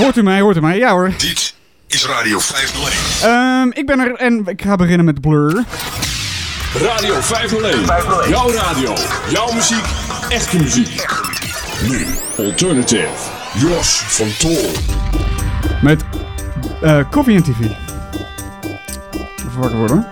Hoort u mij, hoort u mij? Ja hoor. Dit is Radio 501. Ehm, ik ben er en ik ga beginnen met Blur. Radio 501. Jouw radio. Jouw muziek. Echte muziek. Nu Alternative. Jos van Tol. Met eh Coffee en TV. Even wakker worden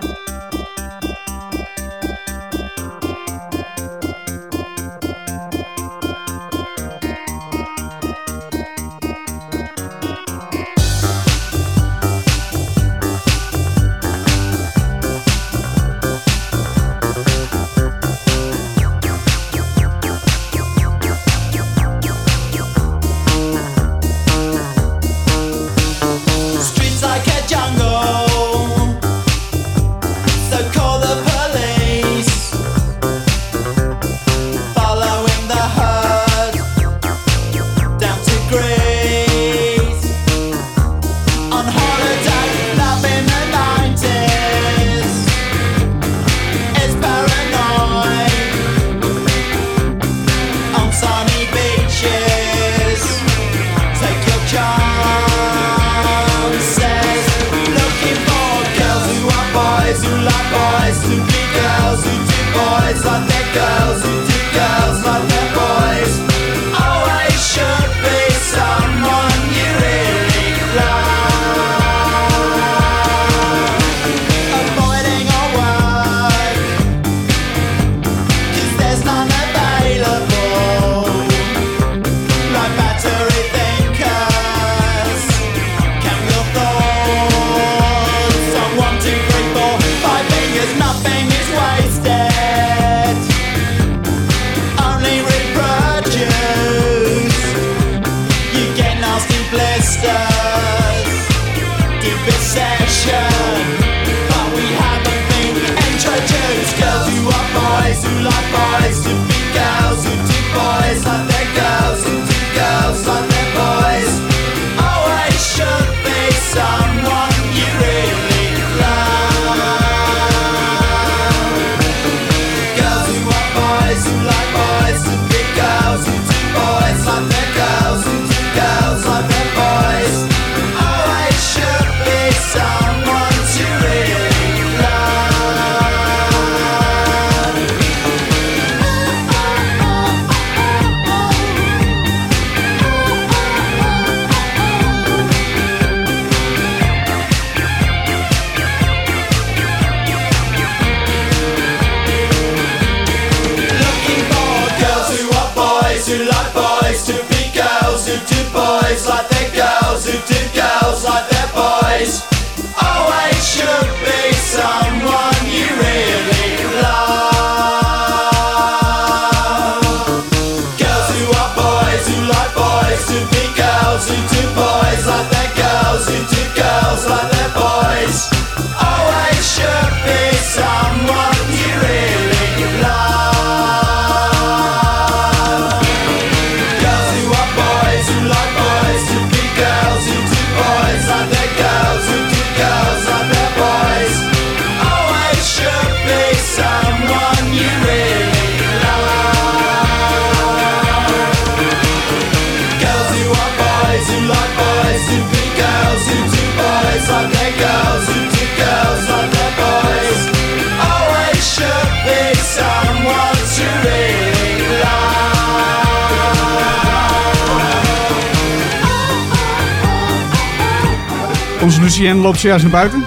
Lucien loopt zojuist naar buiten.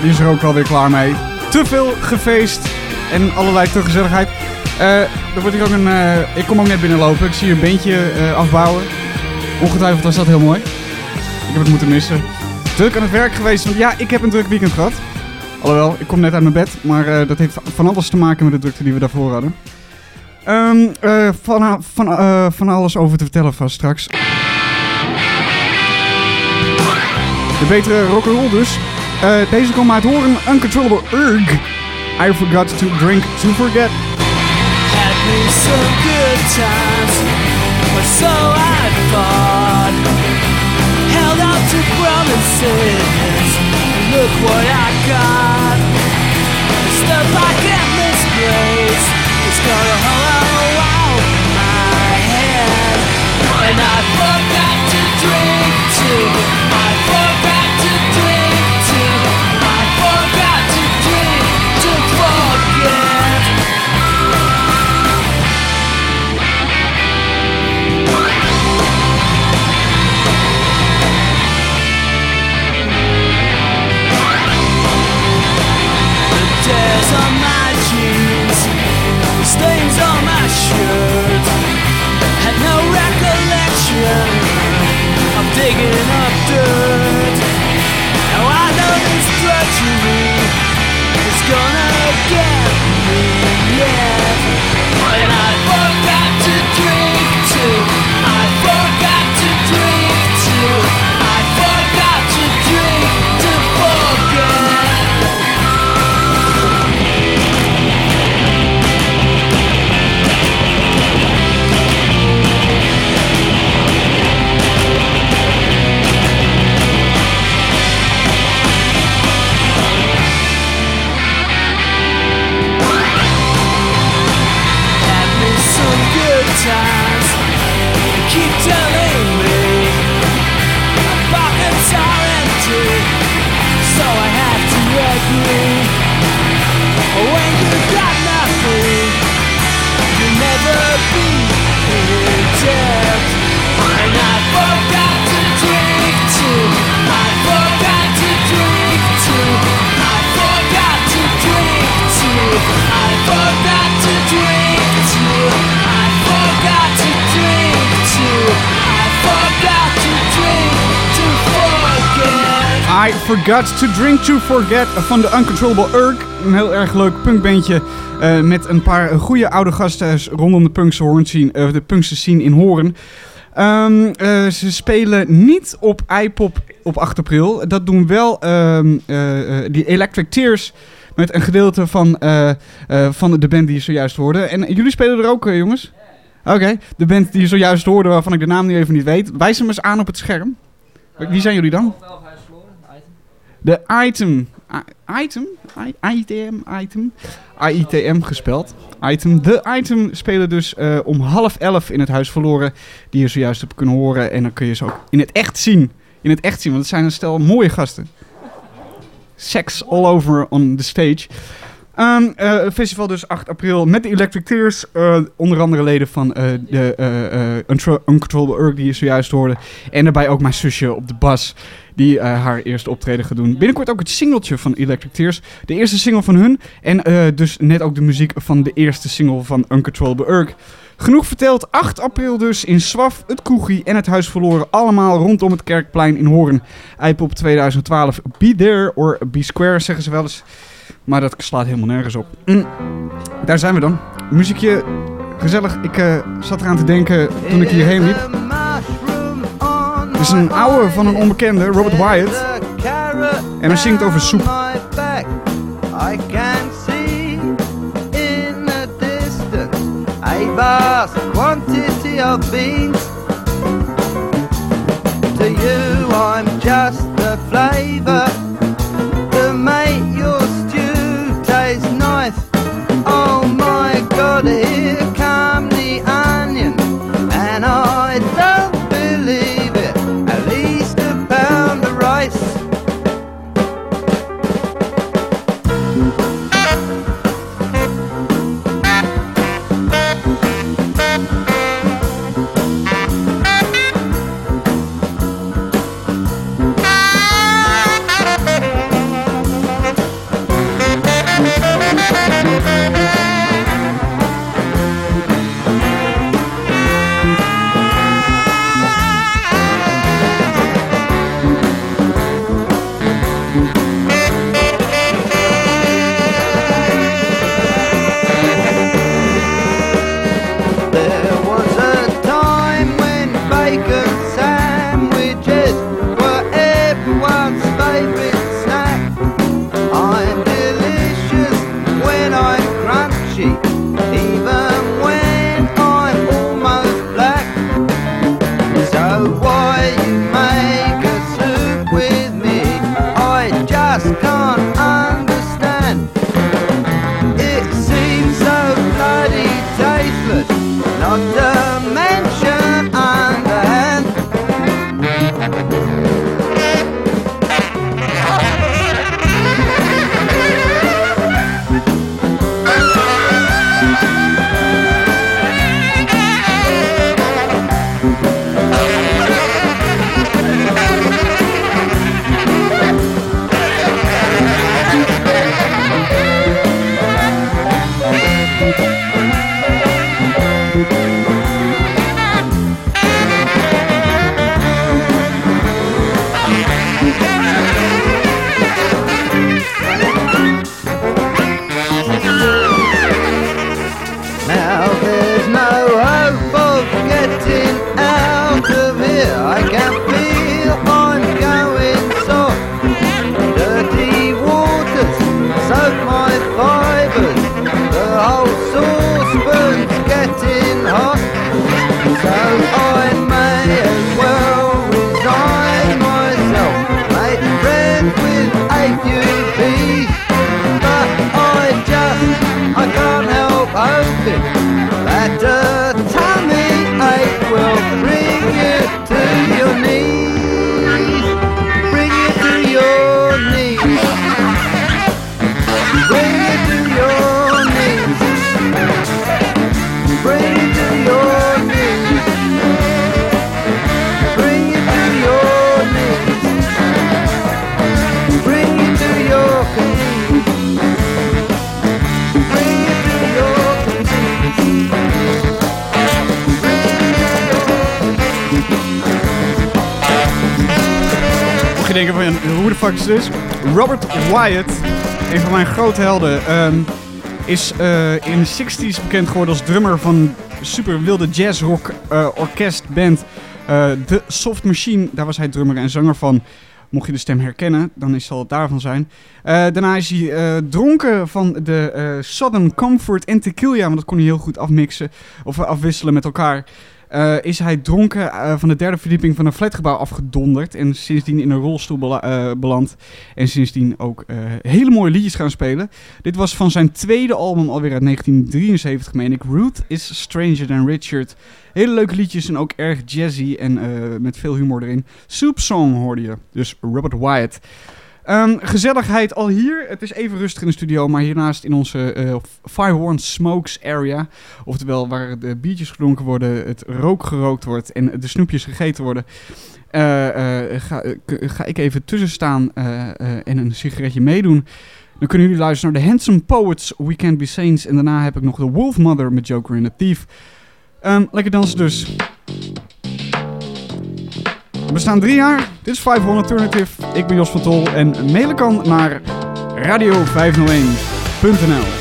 Die is er ook alweer klaar mee. Te veel gefeest en allerlei te gezelligheid. Eh, er wordt hier ook een, eh, ik kom ook net binnenlopen. Ik zie een beentje eh, afbouwen. Ongetwijfeld was dat heel mooi. Ik heb het moeten missen. Druk aan het werk geweest. want Ja, ik heb een druk weekend gehad. Alhoewel, ik kom net uit mijn bed. Maar dat heeft van alles te maken met de drukte die we daarvoor hadden. Ehm, eh, van, van, van alles over te vertellen vast straks. De betere rock'n'roll dus. Eh, deze komt uit Horen Uncontrollable Urg. I forgot to drink to forget. Had me some good times, or so I thought. Held out to promises, look what I got. shirt. Had no recollection of digging up dirt. Now I know this drudgery is gonna get. I Forgot to Drink to Forget van de Uncontrollable Urk. Een heel erg leuk punkbandje eh, met een paar goede oude gasten rondom de punkse, hoorn scene, eh, de punkse in Hoorn. Ehm, eh, ze spelen niet op iPop op 8 april. Dat doen wel ehm, eh, die Electric Tears met een gedeelte van, van de band die je zojuist hoorde. En jullie spelen er ook, jongens? Oké, de band die je zojuist hoorde, waarvan ik de naam nu even niet weet. Wijs hem eens aan op het scherm. Wie zijn jullie dan? De item. Item? ITM? Item? AITM gespeld. Item. De item spelen dus eh, om half elf in het Huis Verloren. Die je zojuist hebt kunnen horen. En dan kun je ze ook in het echt zien. In het echt zien, want het zijn een stel mooie gasten. Sex all over on the stage. Ehm, eh, festival dus 8 april met de Electric Tears. eh, onder andere leden van de Uncontrollable Urk die je zojuist hoorde. En daarbij ook mijn zusje op de bas. Die eh, haar eerste optreden gaat doen. Binnenkort ook het singeltje van Electric Tears. De eerste single van hun. En eh, dus net ook de muziek van de eerste single van Uncontrollable Urk. Genoeg verteld, 8 april dus in Swaf, het Kroegie en het Huis Verloren. Allemaal rondom het Kerkplein in Hoorn. IPOP 2012, be there or be square zeggen ze wel eens. Maar dat slaat helemaal nergens op. Mm. Daar zijn we dan. Muziekje, gezellig. Ik eh, zat eraan te denken toen ik hierheen liep. Het is een oude van een onbekende, Robert Wyatt. En hij zingt over soep. Vast quantity of beans. To you, I'm just the flavor is dit? Robert Wyatt, een van mijn grote helden, ehm, is eh, in de 60s bekend geworden als drummer van super wilde jazzrock eh, orkestband eh The Soft Machine. Daar was hij drummer en zanger van. Mocht je de stem herkennen, dan zal het daarvan zijn. Daarna is hij dronken van de eh, Southern Comfort en tequila, want dat kon hij heel goed afmixen of afwisselen met elkaar. Eh, is hij dronken eh, van de derde verdieping van een flatgebouw afgedonderd en sindsdien in een rolstoel bela- eh, beland. En sindsdien ook hele mooie liedjes gaan spelen. Dit was van zijn tweede album alweer uit 1973, meen ik. Ruth is Stranger Than Richard. Hele leuke liedjes en ook erg jazzy en met veel humor erin. Soup Song hoorde je, dus Robert Wyatt. Ehm, gezelligheid al hier. Het is even rustig in de studio, maar hiernaast in onze eh Firehorn Smokes area. Oftewel waar de biertjes gedronken worden, het rook gerookt wordt en de snoepjes gegeten worden. eh, eh, ga, ga ik even tussen staan en een sigaretje meedoen. Dan kunnen jullie luisteren naar The Handsome Poets, We Can't Be Saints. En daarna heb ik nog The Wolf Mother met Joker and the Thief. Ehm, lekker dansen dus. We bestaan drie jaar. Dit is 500 Alternative. Ik ben Jos van Tol en mailen kan naar radio501.nl.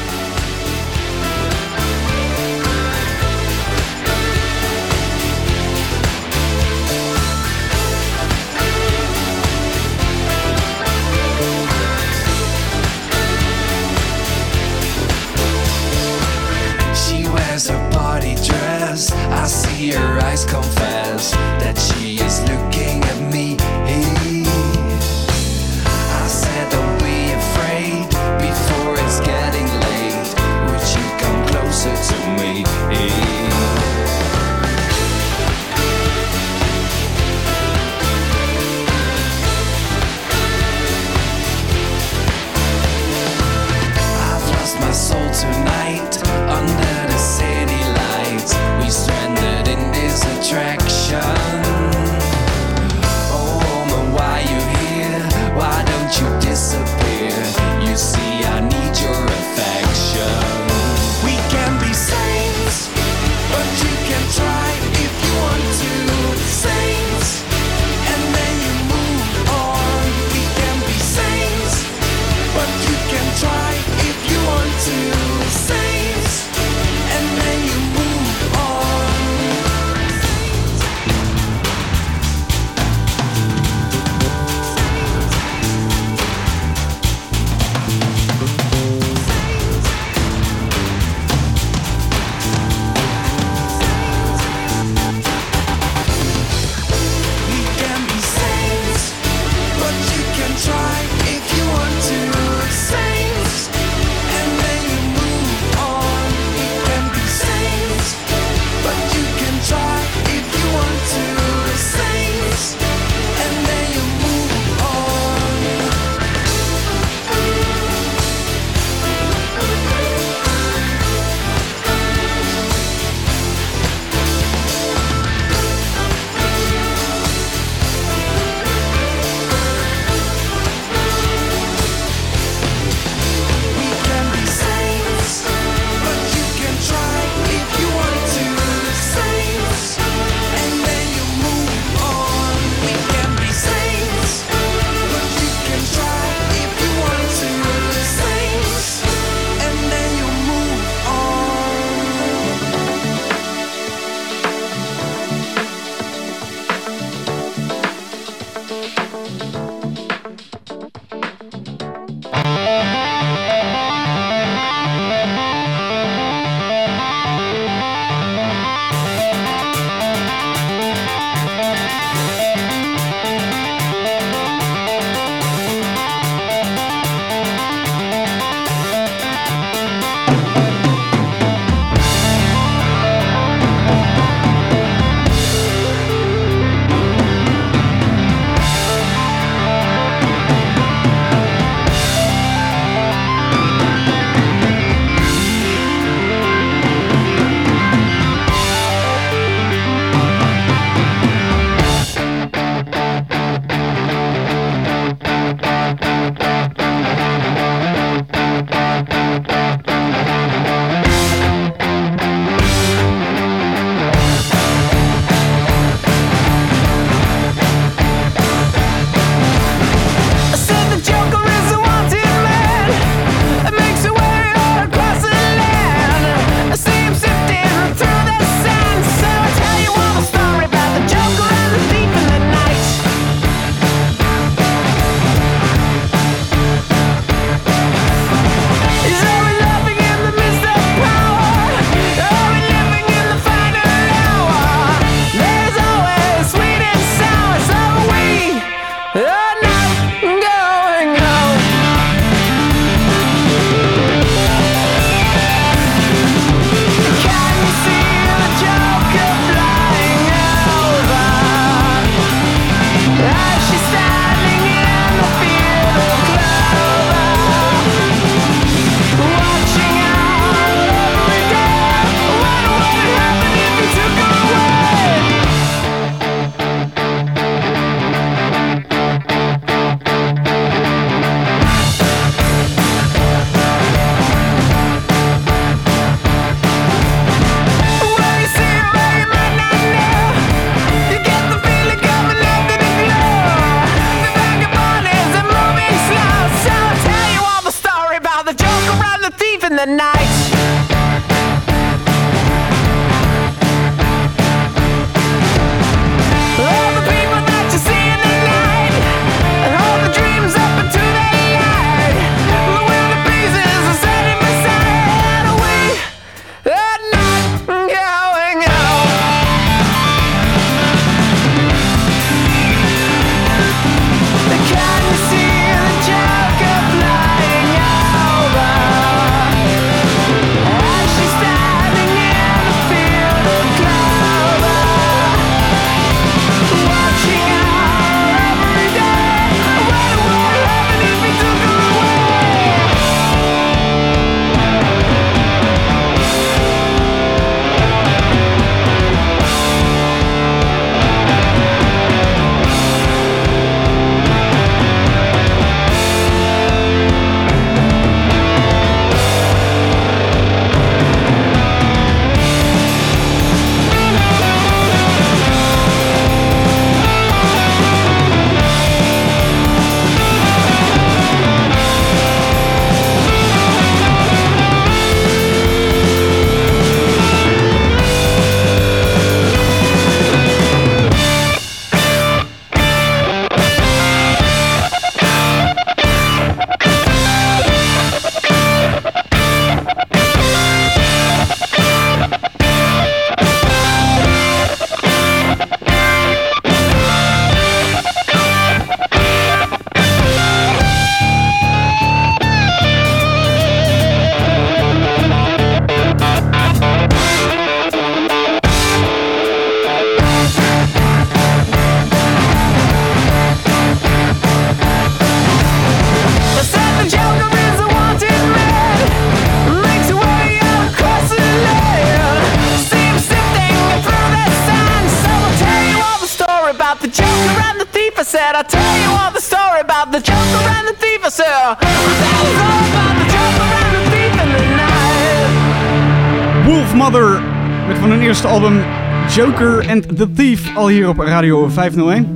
eerste album Joker and the Thief al hier op Radio 501.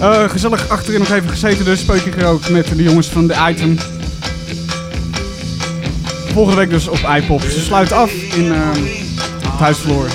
Eh, gezellig achterin nog even gezeten dus, speukje gerookt met de jongens van de Item. Volgende week dus op iPop. Ze sluit af in uh, het huisvloer.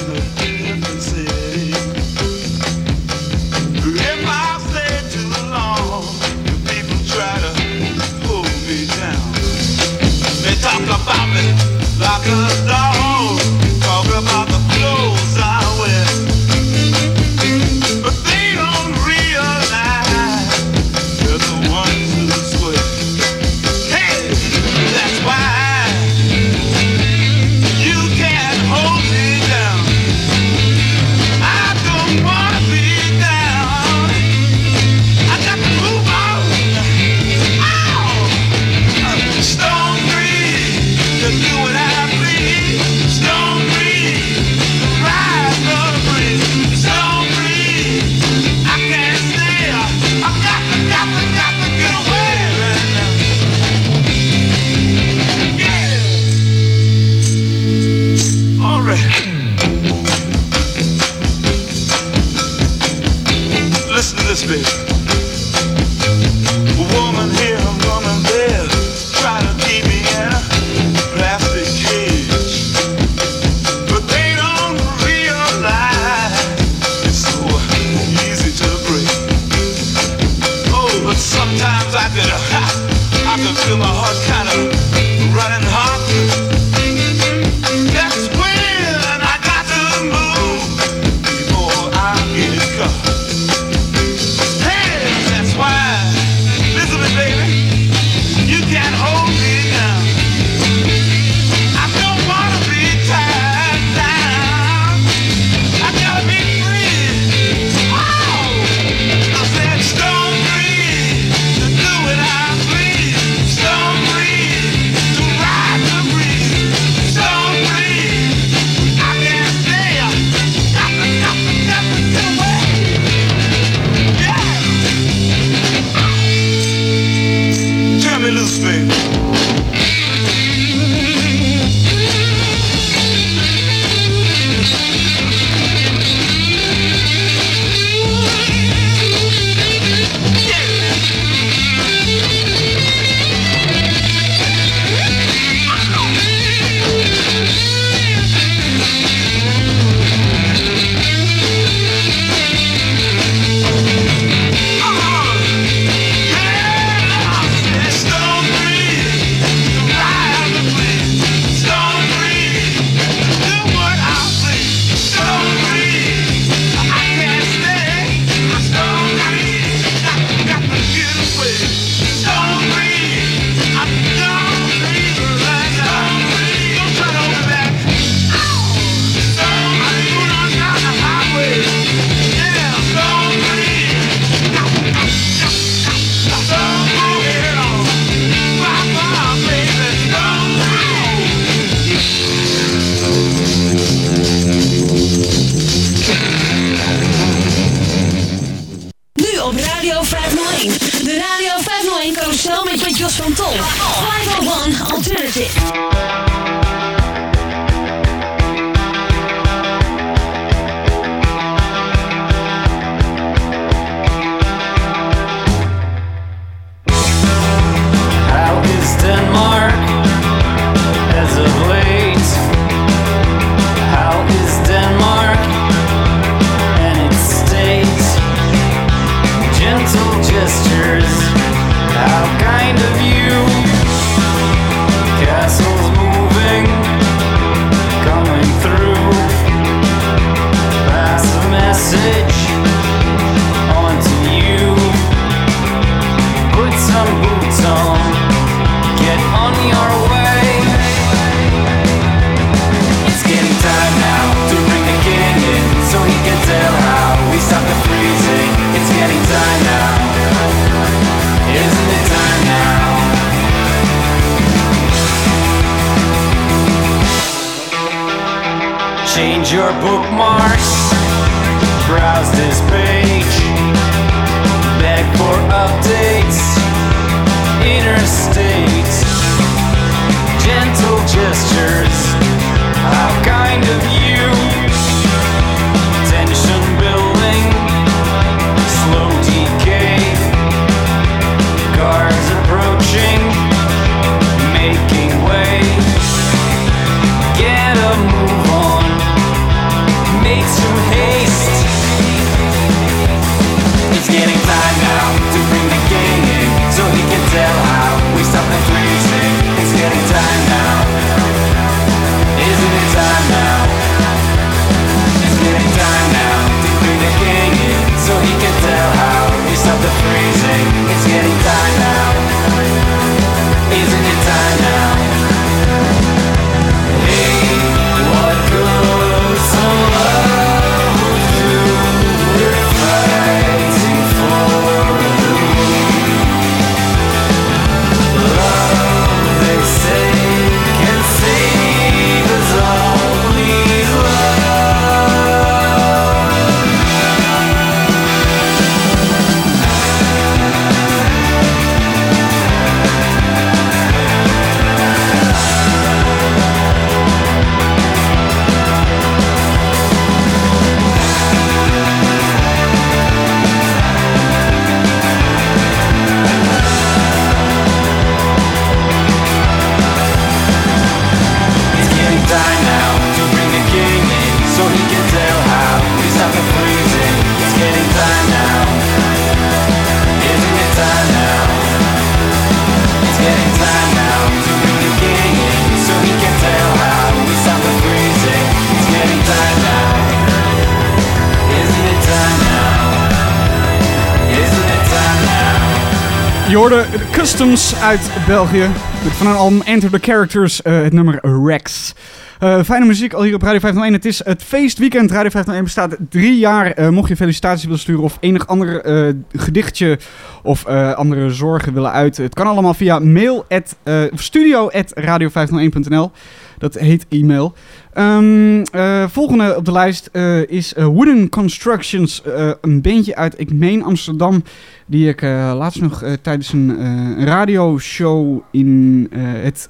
De Customs uit België. Van een album Enter the Characters, eh, het nummer Rex. Eh, fijne muziek al hier op Radio 501. Het is het feestweekend. Radio 501 bestaat drie jaar. Eh, mocht je felicitaties willen sturen of enig ander gedichtje of andere zorgen willen uiten. Het kan allemaal via mail at, studio at radio501.nl. Dat heet e-mail. Eh, volgende op de lijst is Wooden Constructions. een bandje uit, ik meen Amsterdam. Die ik eh, laatst nog eh, tijdens een, eh, een radioshow in het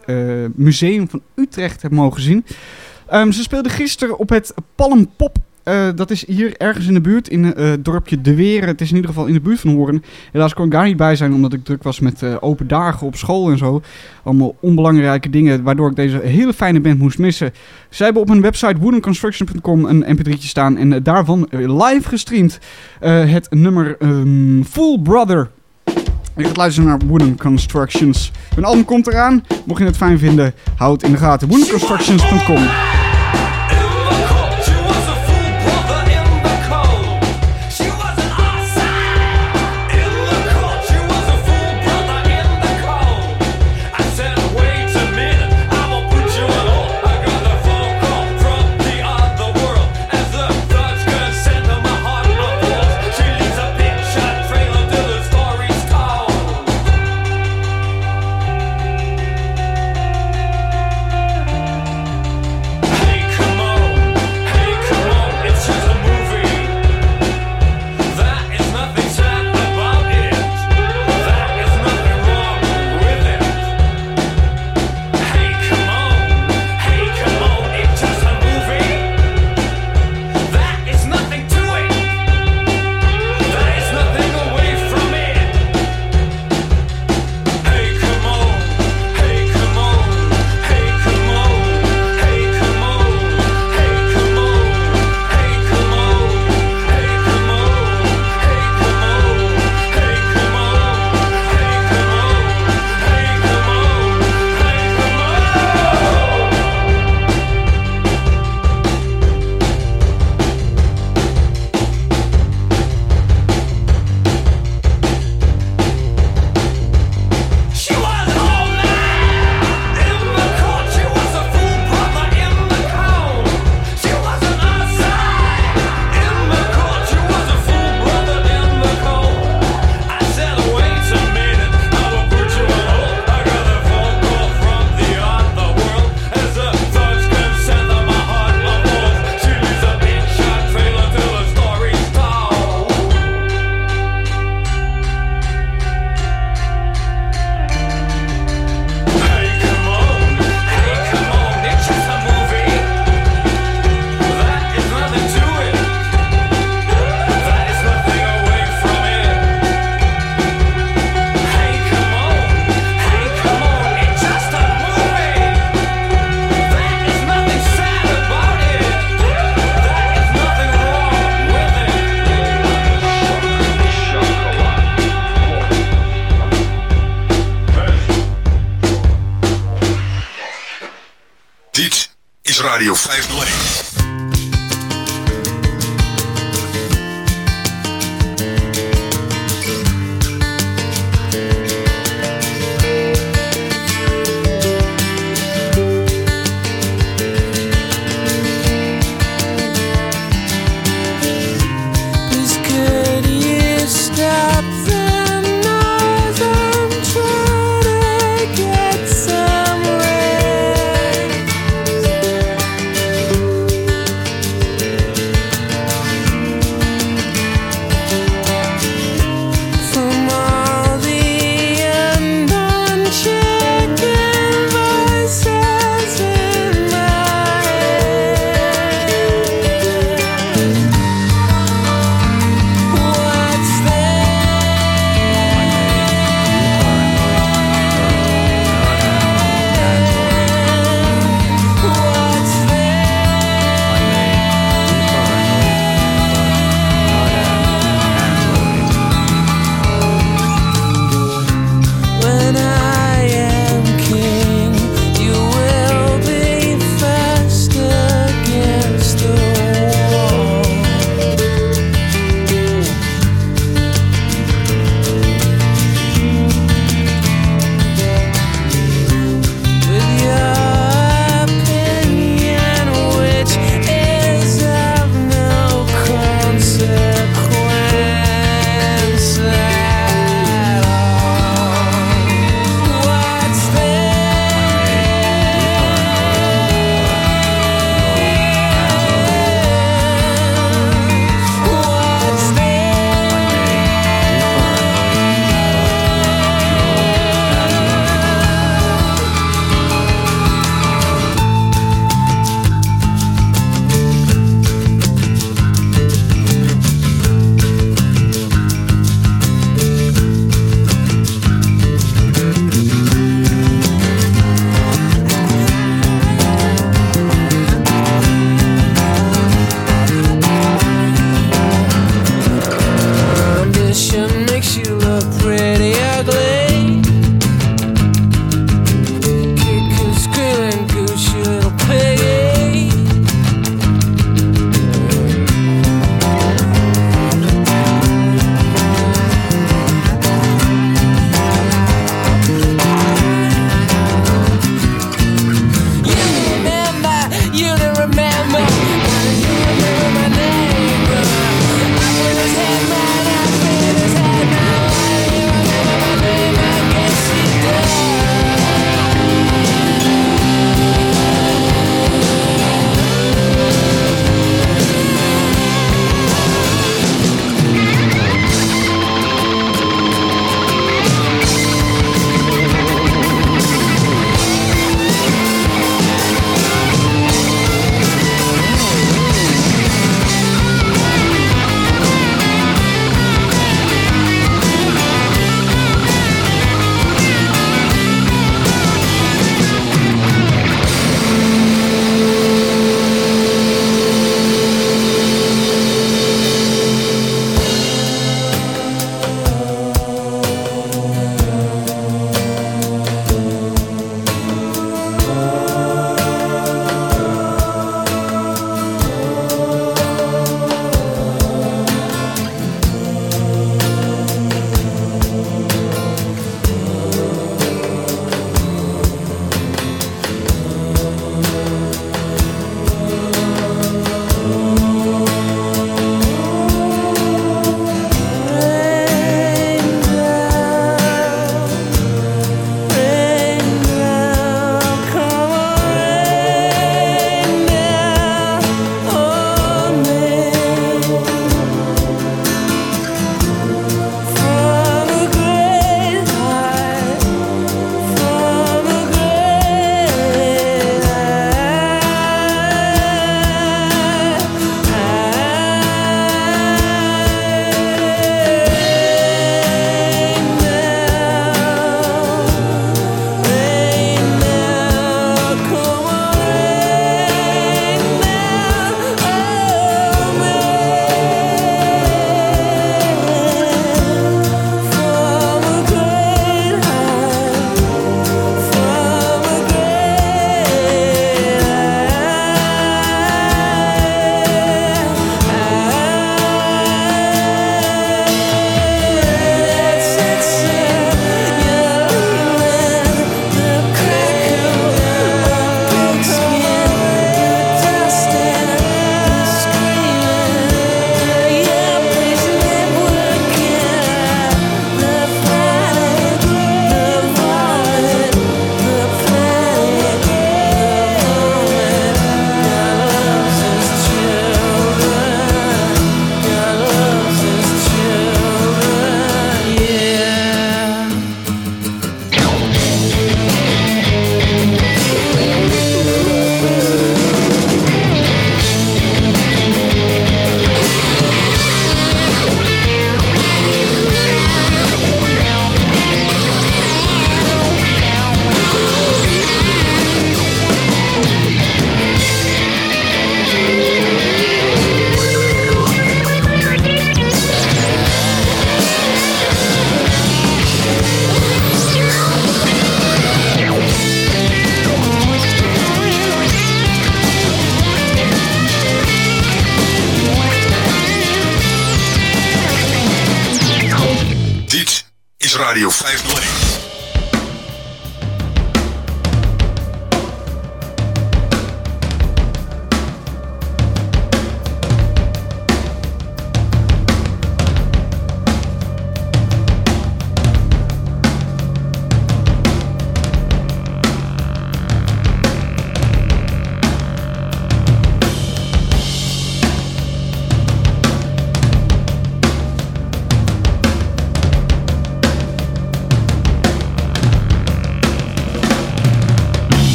Museum van Utrecht heb mogen zien. Ehm, ze speelden gisteren op het Palmpop. Eh, dat is hier ergens in de buurt, in eh, het dorpje De Weren. Het is in ieder geval in de buurt van Hoorn. Helaas kon ik daar niet bij zijn, omdat ik druk was met eh, open dagen op school en zo. Allemaal onbelangrijke dingen, waardoor ik deze hele fijne band moest missen. Zij hebben op hun website woodenconstruction.com een mp3'tje staan en eh, daarvan eh, live gestreamd eh, het nummer ehm, Full Brother. Je gaat luisteren naar Wooden Constructions. Hun album komt eraan. Mocht je het fijn vinden, hou het in de gaten. woodenconstructions.com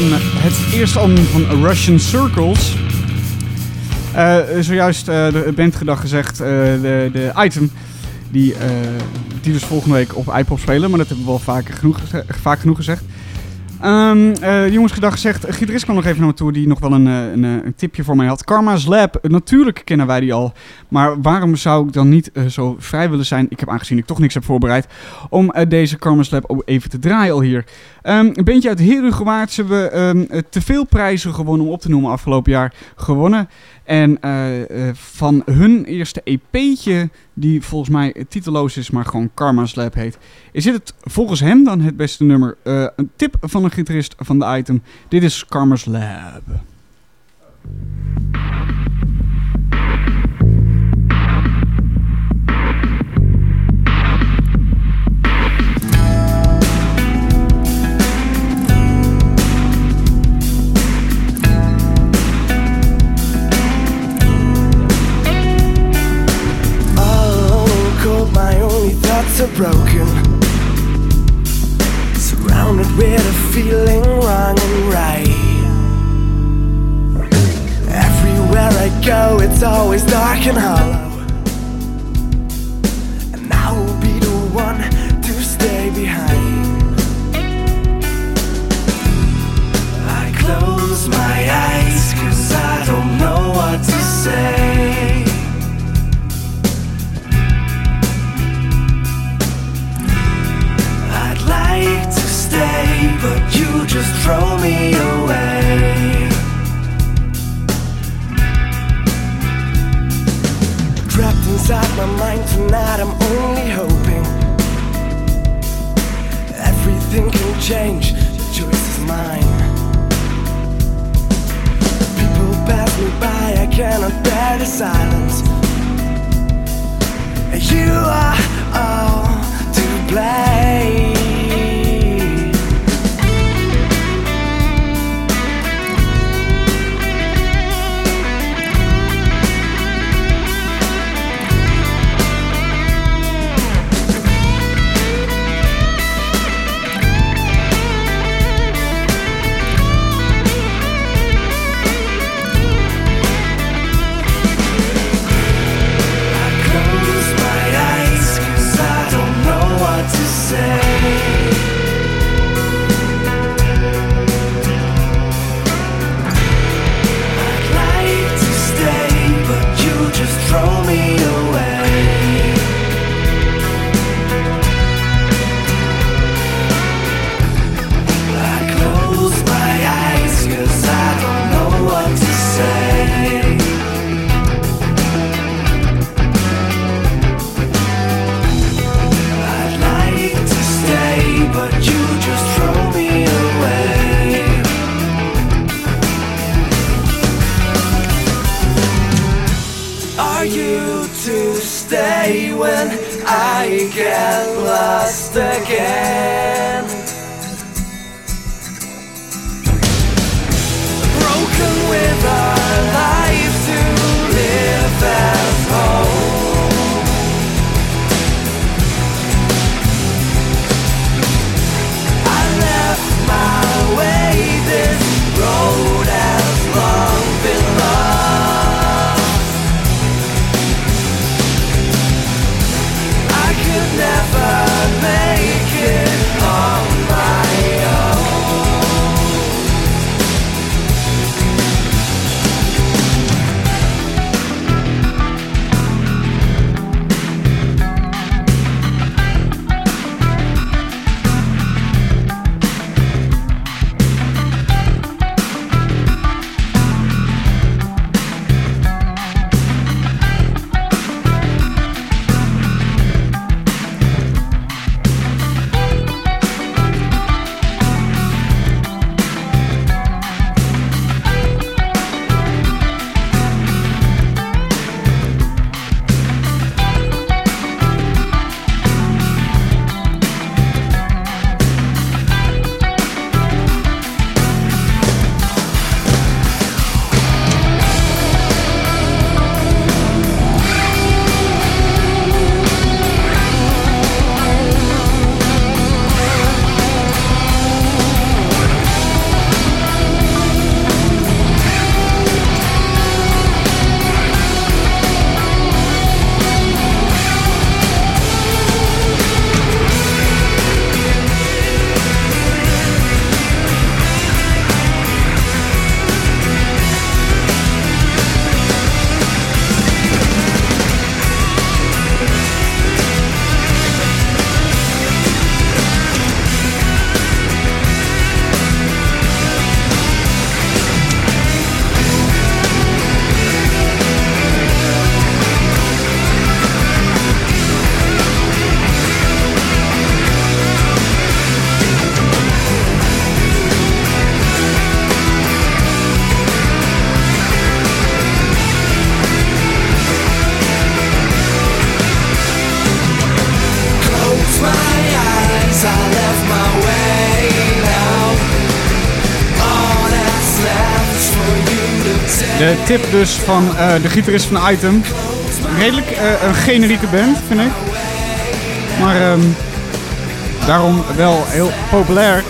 van het eerste album van Russian Circles. Eh, zojuist eh, de bandgedag gezegd, eh, de, de item die, die dus volgende week op iPop spelen. Maar dat hebben we wel vaker genoeg, vaak genoeg gezegd. Ehm eh, jongensgedag zegt, een gitarist kwam nog even naar me toe die nog wel een, een, een tipje voor mij had. Karma's Lab, natuurlijk kennen wij die al. Maar waarom zou ik dan niet zo vrij willen zijn, ik heb aangezien ik toch niks heb voorbereid, om eh, deze Karma's Lab ook even te draaien al hier. Ehm, een bandje uit Herugewaard. Hebben ehm, eh, te veel prijzen gewonnen om op te noemen afgelopen jaar gewonnen. En eh, van hun eerste EP'tje, die volgens mij titeloos is, maar gewoon Karma's Lab heet, is dit het volgens hem dan het beste nummer. Een tip van een gitarist van de item. Dit is Karma's Lab. Thoughts are broken. Surrounded with a feeling wrong and right. Everywhere I go, it's always dark and hollow. And I will be the one to stay behind. I close my eyes, cause I don't know what to say. But you just throw me away. Trapped inside my mind tonight, I'm only hoping everything can change. The choice is mine. People pass me by, I cannot bear the silence. You are all to blame. Tip dus van eh, de gitarist van Item. Redelijk eh, een generieke band, vind ik. Maar ehm, daarom wel heel populair.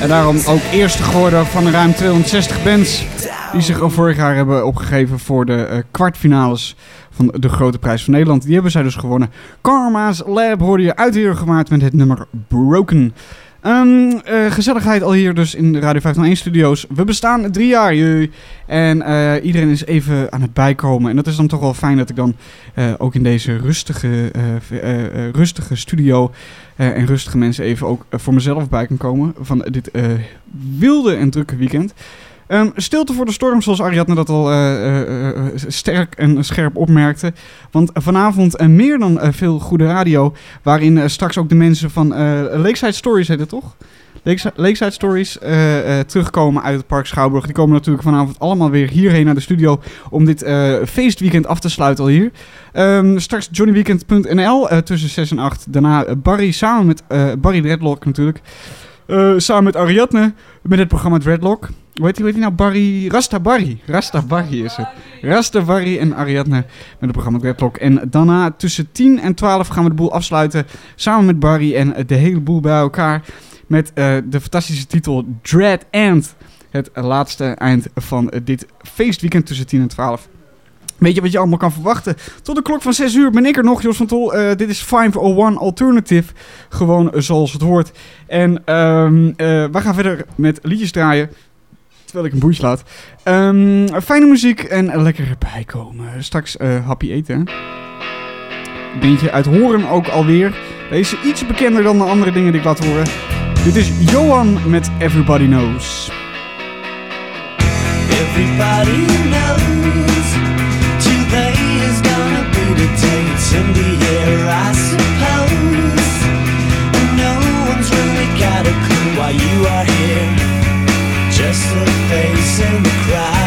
En daarom ook eerste geworden van ruim 260 bands die zich al vorig jaar hebben opgegeven voor de eh, kwartfinales van de Grote Prijs van Nederland. Die hebben zij dus gewonnen. Karma's Lab hoorde je uit gemaakt met het nummer Broken. Ehm, eh, gezelligheid al hier dus in de Radio 501 studio's. We bestaan drie jaar, jee. En eh, iedereen is even aan het bijkomen. En dat is dan toch wel fijn dat ik dan eh, ook in deze rustige, rustige studio en rustige mensen even ook voor mezelf bij kan komen van dit wilde en drukke weekend. Ehm, stilte voor de storm, zoals Ariadne dat al eh, eh, eh, sterk en scherp opmerkte. Want vanavond meer dan veel goede radio, waarin straks ook de mensen van Lakeside Stories, heet het toch? Lakeside, Stories terugkomen uit het Park Schouwburg. Die komen natuurlijk vanavond allemaal weer hierheen naar de studio om dit feestweekend af te sluiten al hier. Ehm, straks johnnyweekend.nl tussen 6 en 8. Daarna Barry samen met Barry Redlock natuurlijk. Samen met Ariadne met het programma Dreadlock. Hoe heet die, hoe heet die nou? Barry... Rasta Barry. Rasta Barry is het. Rasta Barry en Ariadne met het programma Dreadlock. En daarna tussen 10 en 12 gaan we de boel afsluiten. Samen met Barry en eh, de hele boel bij elkaar. Met eh, de fantastische titel Dread End. Het laatste eind van eh, dit feestweekend tussen 10 en 12. Weet je wat je allemaal kan verwachten? Tot de klok van 6 uur ben ik er nog, Jos van Tol. Dit is 501 Alternative. Gewoon zoals het hoort. En eh, we gaan verder met liedjes draaien. Terwijl ik een boertje laat. Ehm, fijne muziek en lekker bijkomen. Straks eh happy eten. hè? Beentje uit Horen ook alweer. Deze iets bekender dan de andere dingen die ik laat horen. Dit is Johan met Everybody Knows. Everybody knows today is gonna be the day. It's in the air, face in the crowd.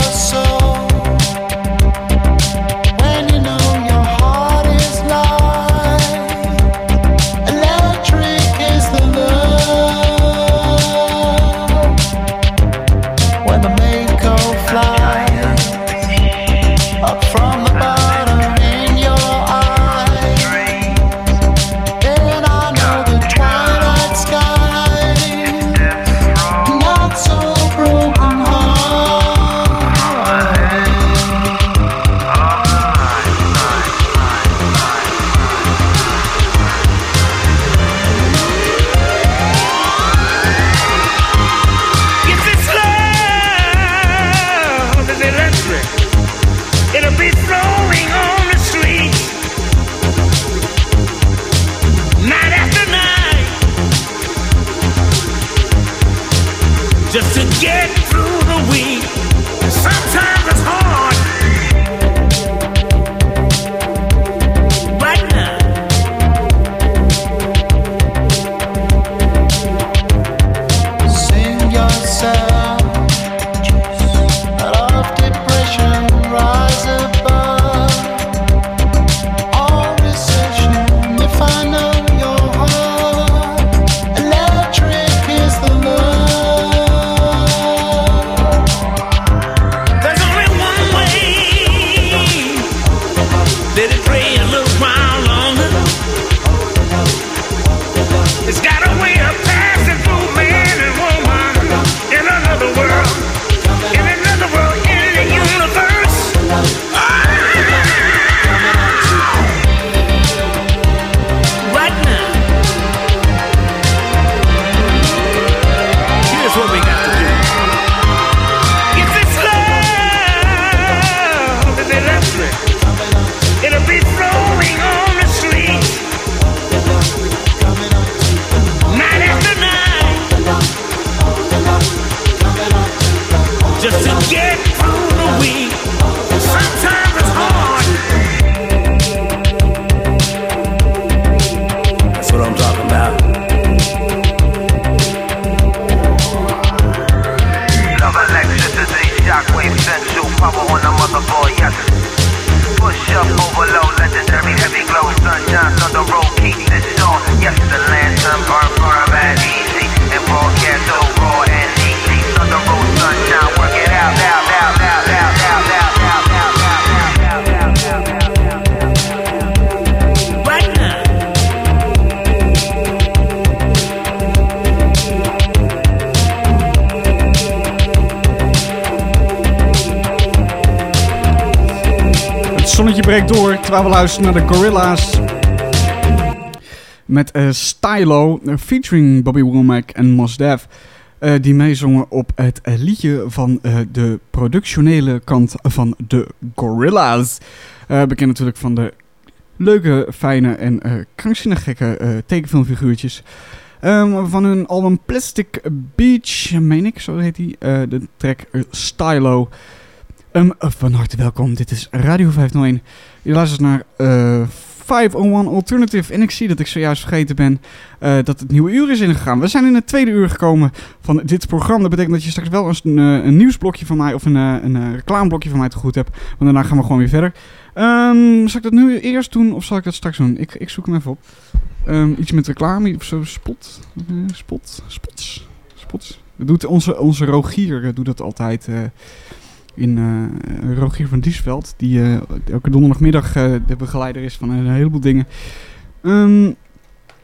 so luisteren naar de Gorilla's. Met eh Stylo, eh, featuring Bobby Womack en Mos Def. eh, die meezongen op het liedje van de productionele kant van de Gorilla's. Bekend natuurlijk van de leuke, fijne en eh krankzinnig gekke tekenfilmfiguurtjes. Ehm, van hun album Plastic Beach, meen ik, zo heet die. de track Stylo. Eh, van harte welkom, dit is Radio 501. Je luistert naar eh 501 Alternative. En ik zie dat ik zojuist vergeten ben eh, dat het nieuwe uur is ingegaan. We zijn in het tweede uur gekomen van dit programma. Dat betekent dat je straks wel een, eh, een nieuwsblokje van mij of een, een reclameblokje van mij te goed hebt. Want daarna gaan we gewoon weer verder. Ehm, zal ik dat nu eerst doen of zal ik dat straks doen? Ik, ik zoek hem even op. Ehm, iets met reclame of zo. Spot. Spot. Spots. Spots. Dat doet onze, onze Rogier doet dat altijd. eh, in eh, Rogier van Diesveld. Die eh, elke donderdagmiddag eh, de begeleider is van een heleboel dingen. Ehm,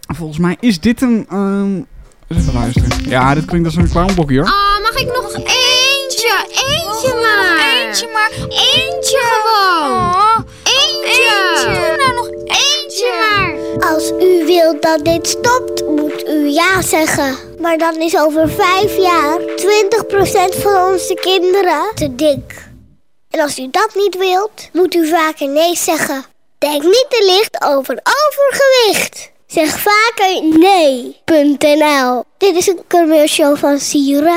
volgens mij is dit hem. ehm, even luisteren. Ja, dit klinkt als een clownblokje hoor. Ah, mag ik nog eentje? Eentje maar. Eentje maar. Eentje gewoon. Eentje. Doe nou nog eentje maar. Als u wilt dat dit stopt, moet u ja zeggen. Maar dan is over vijf jaar 20% van onze kinderen te dik. En als u dat niet wilt, moet u vaker nee zeggen. Denk niet te licht over overgewicht. Zeg vaker nee.nl. Dit is een commercial van Sierra.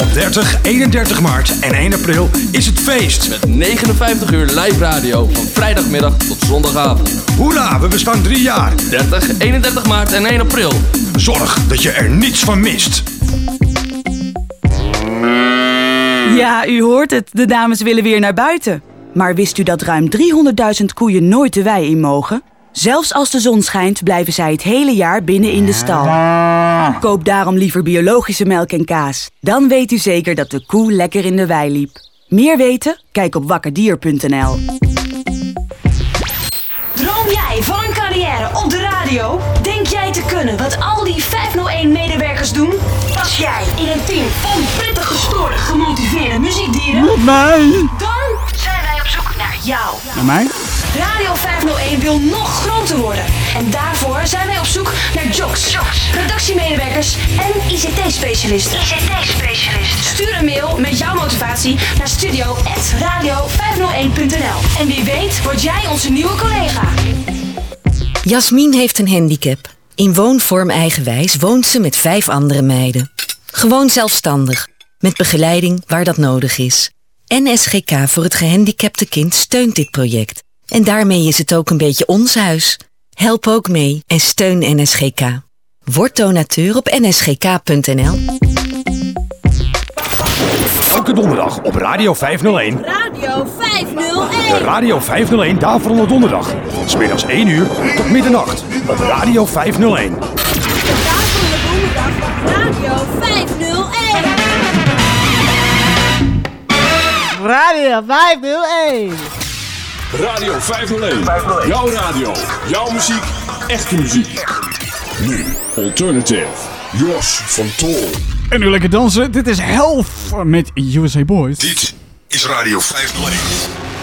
Op 30, 31 maart en 1 april is het feest. Met 59 uur live radio van vrijdagmiddag tot zondagavond. Hoera, we bestaan drie jaar. 30, 31 maart en 1 april. Zorg dat je er niets van mist. Ja, u hoort het. De dames willen weer naar buiten. Maar wist u dat ruim 300.000 koeien nooit de wei in mogen? Zelfs als de zon schijnt, blijven zij het hele jaar binnen in de stal. Koop daarom liever biologische melk en kaas. Dan weet u zeker dat de koe lekker in de wei liep. Meer weten? Kijk op wakkerdier.nl. Droom jij van een carrière op de radio? Denk jij te kunnen wat al die 501-medewerkers doen? Pas jij in een team van prettig gestoorde, gemotiveerde muziekdieren? Met mij. Dan zijn wij op zoek naar jou. Naar mij? Radio 501 wil nog groter worden. En daarvoor zijn wij op zoek naar jocks, redactiemedewerkers en ICT-specialisten. ICT-specialisten. Stuur een mail met jouw motivatie naar studio.radio501.nl. En wie weet word jij onze nieuwe collega. Jasmin heeft een handicap. In woonvorm eigenwijs woont ze met vijf andere meiden. Gewoon zelfstandig, met begeleiding waar dat nodig is. NSGK voor het gehandicapte kind steunt dit project. En daarmee is het ook een beetje ons huis. Help ook mee en steun NSGK. Word donateur op nsgk.nl. Elke donderdag op Radio 501. Radio 501. De Radio 501 Daverende Donderdag. Van 's middags 1 uur tot middernacht op Radio 501. Daverende donderdag op Radio 501. Radio 501. Radio 501. Jouw radio, jouw muziek, echte muziek. Nu Alternative. Jos van Tol. En nu lekker dansen. Dit is Health met USA Boys. Dit is Radio 501.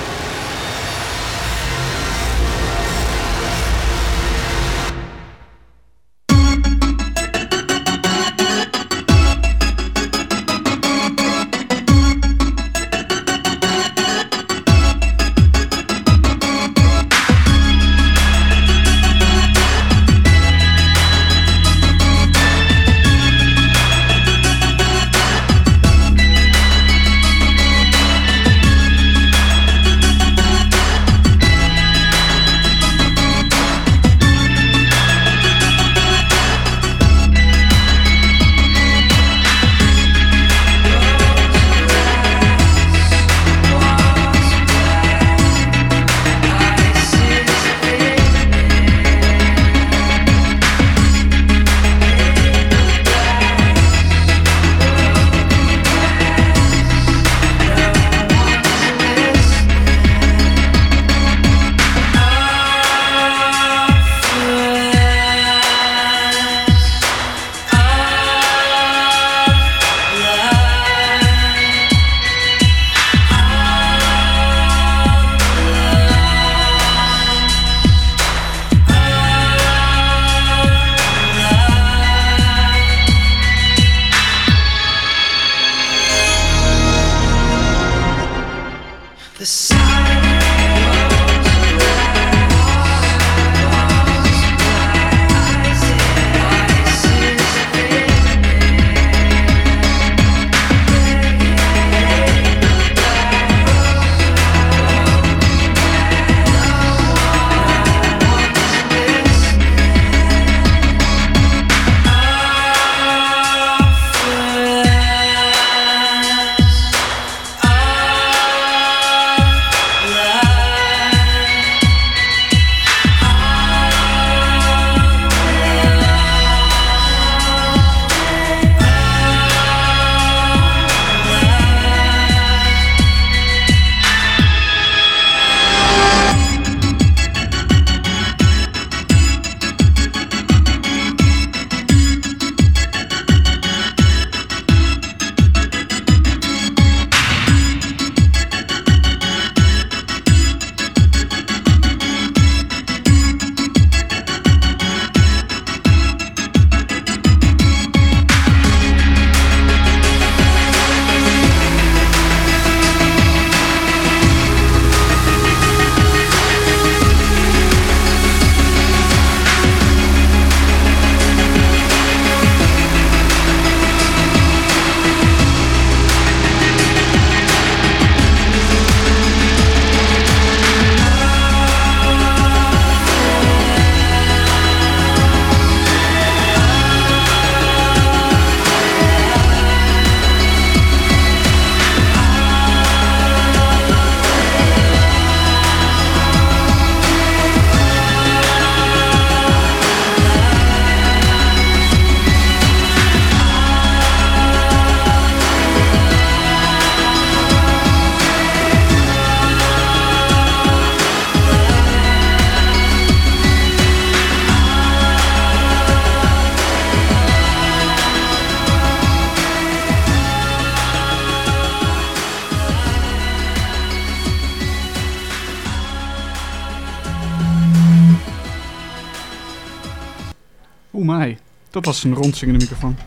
Was een rondzingende microfoon.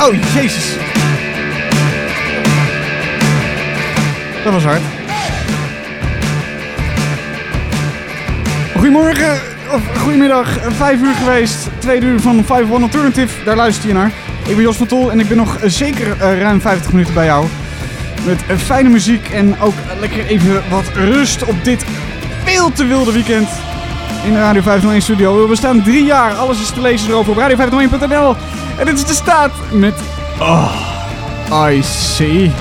Oh, jezus. Dat was hard. Goedemorgen, of goedemiddag, vijf uur geweest. Tweede uur van 5 Alternative, daar luister je naar. Ik ben Jos van Tol en ik ben nog zeker eh, ruim 50 minuten bij jou. Met eh, fijne muziek en ook lekker even wat rust op dit veel te wilde weekend. In de Radio 501 studio. We bestaan drie jaar, alles is te lezen erover op radio501.nl. En dit is de staat met... Oh, I see.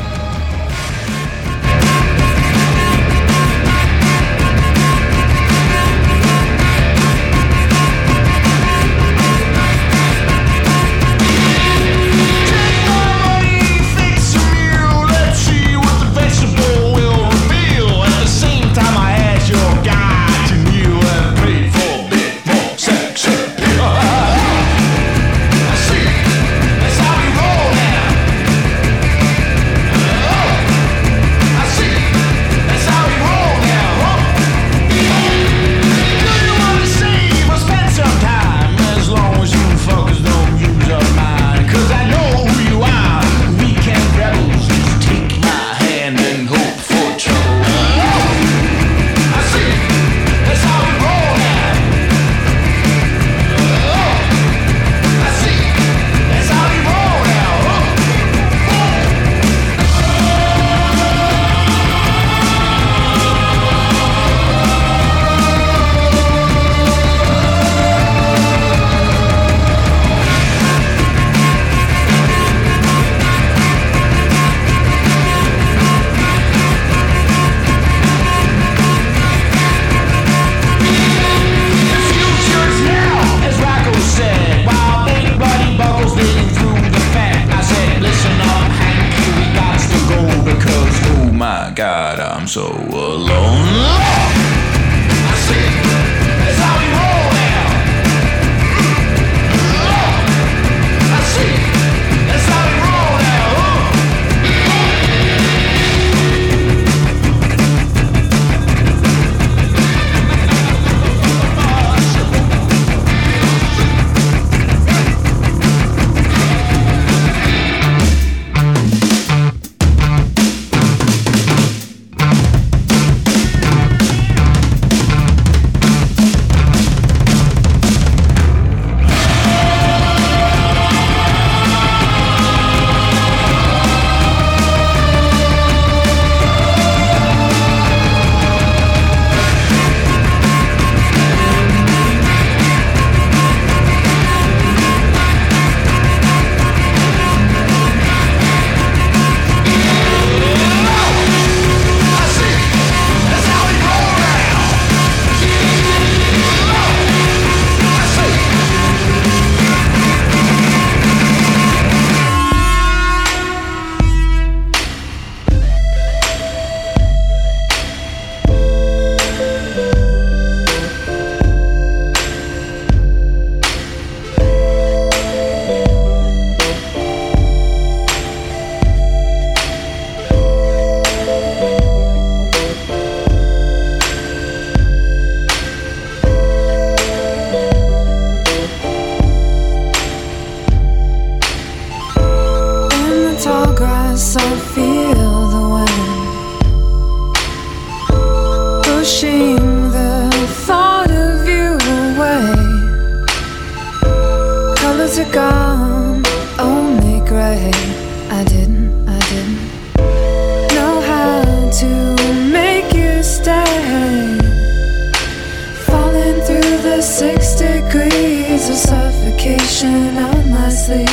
Suffocation on my sleeve.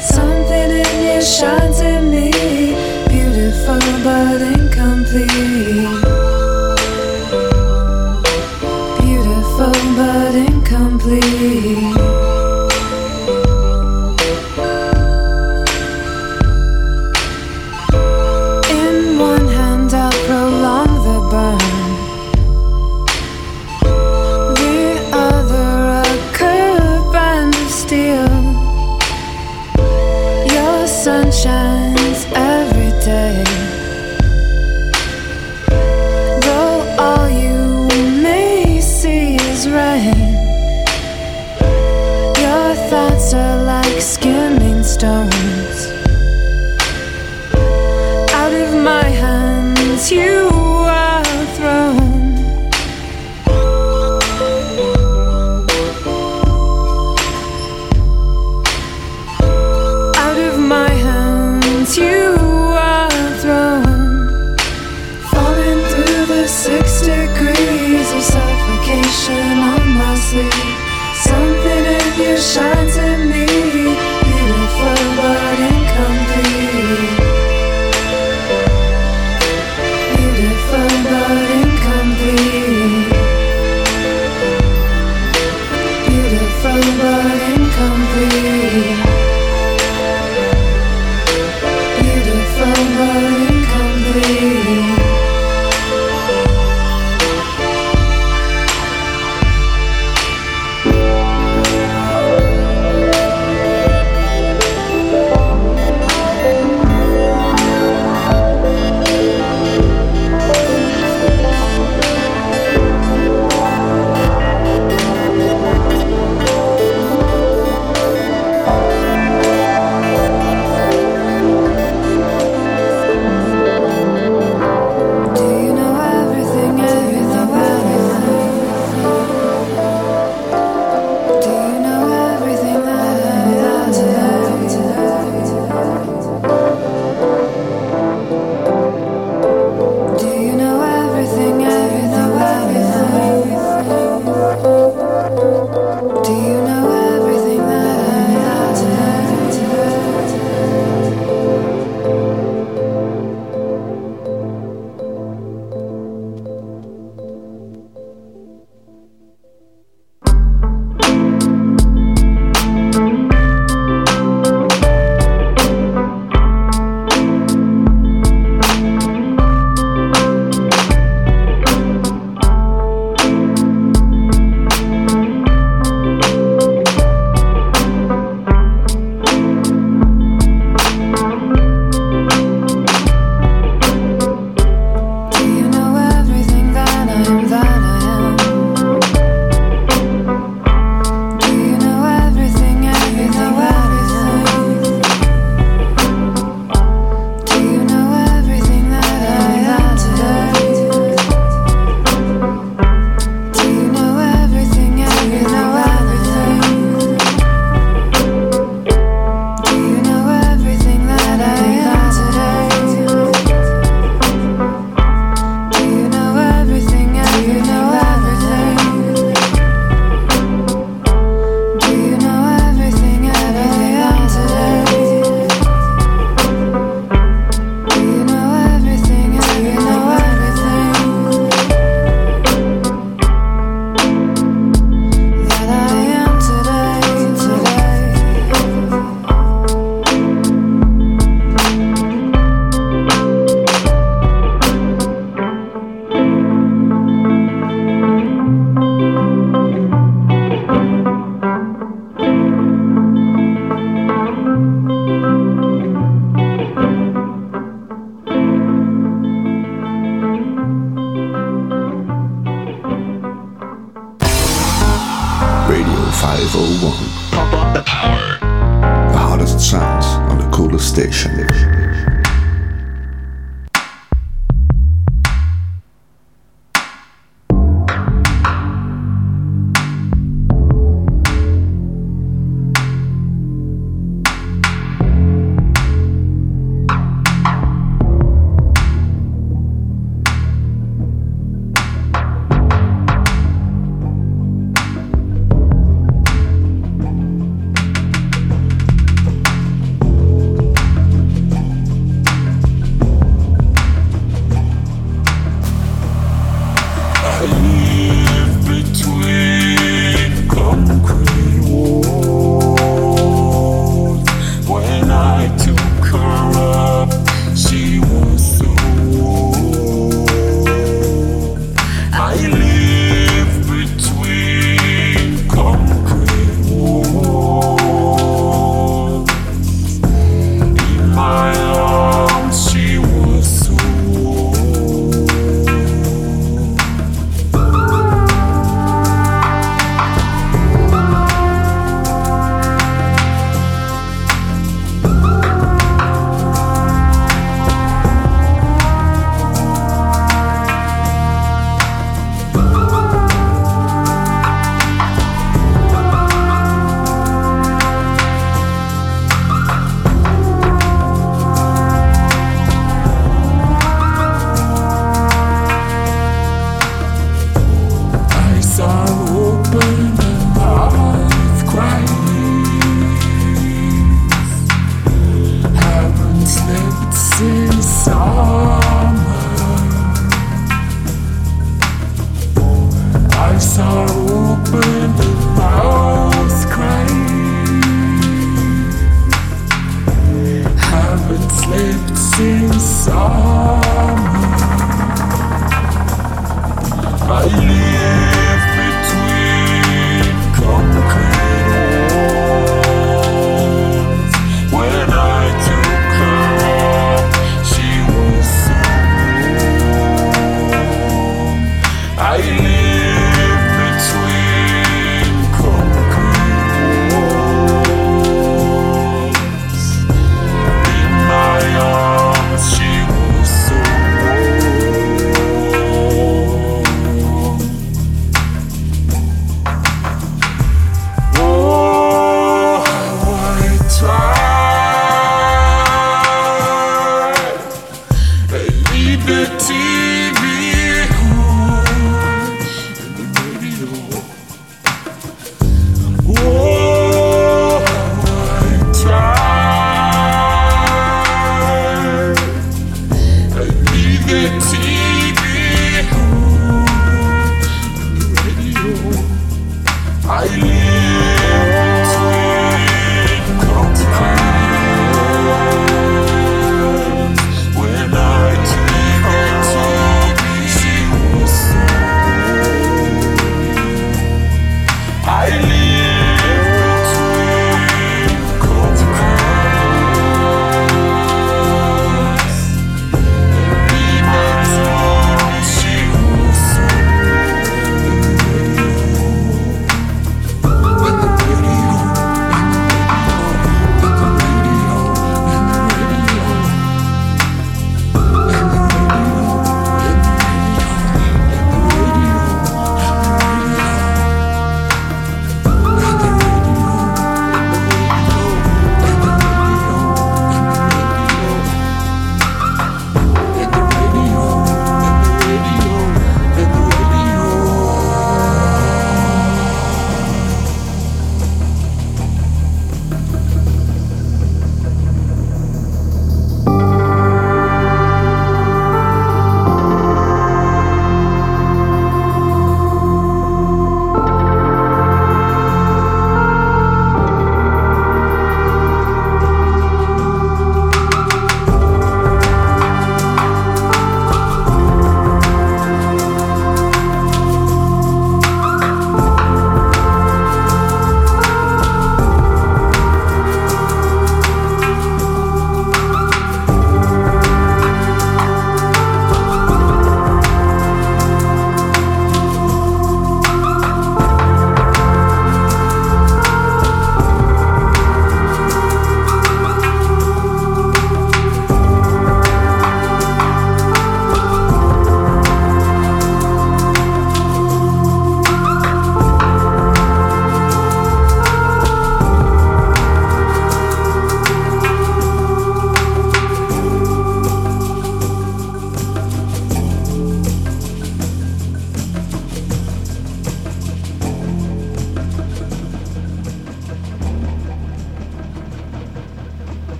Something in you shines in me, beautiful but incomplete.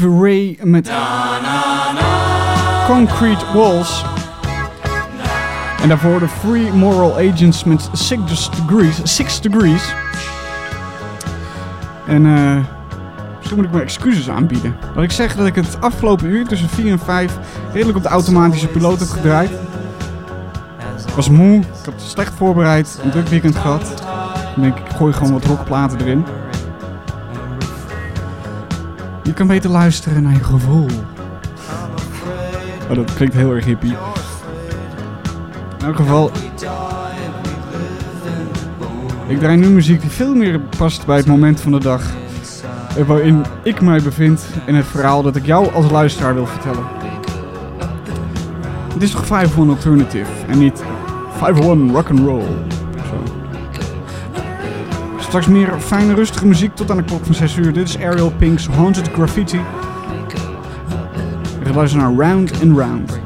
Fever Ray met Concrete Walls. En daarvoor de Free Moral Agents met Six Degrees. Six degrees. En eh, misschien moet ik mijn excuses aanbieden. Dat ik zeg dat ik het afgelopen uur tussen 4 en 5 redelijk op de automatische piloot heb gedraaid. Ik was moe, ik had slecht voorbereid, een druk weekend gehad. Dan denk ik, ik gooi gewoon wat rockplaten erin. Je kan beter luisteren naar je gevoel. Oh, dat klinkt heel erg hippie. In elk geval... Ik draai nu muziek die veel meer past bij het moment van de dag. eh, Waarin ik mij bevind en het verhaal dat ik jou als luisteraar wil vertellen. Het is toch 501 Alternative en niet 501 Rock'n'Roll. Straks meer fijne rustige muziek tot aan de klok van 6 uur. Dit is Ariel Pink's Haunted Graffiti. We luisteren naar Round and Round.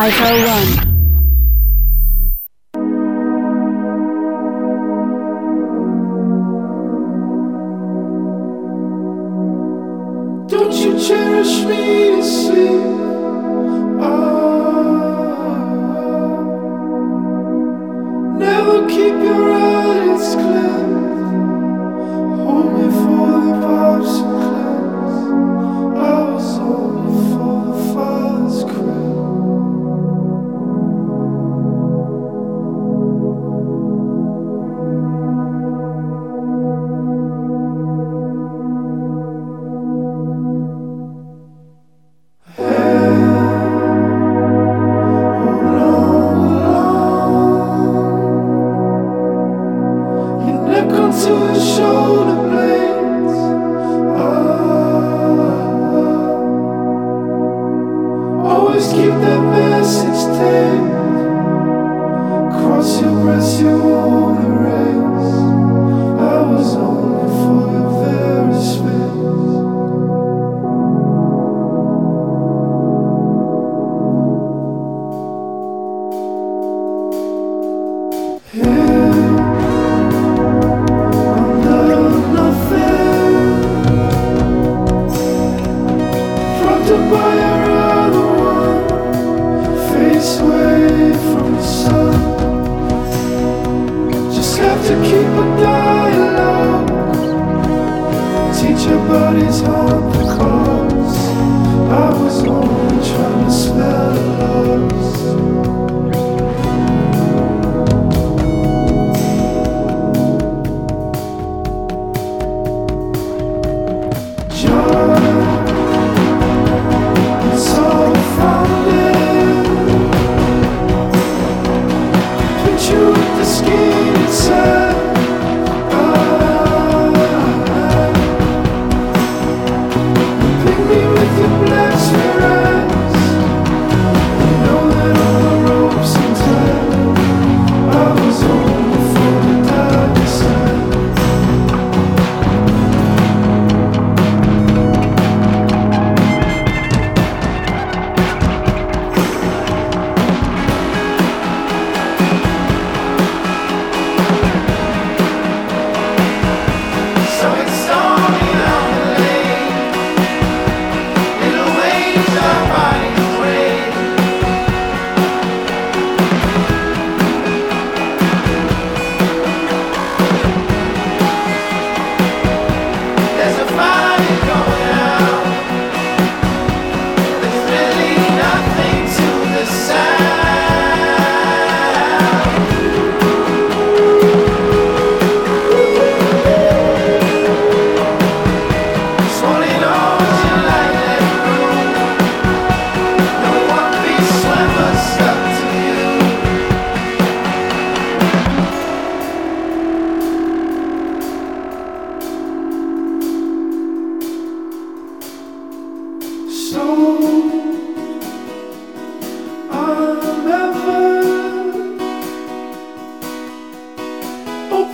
501.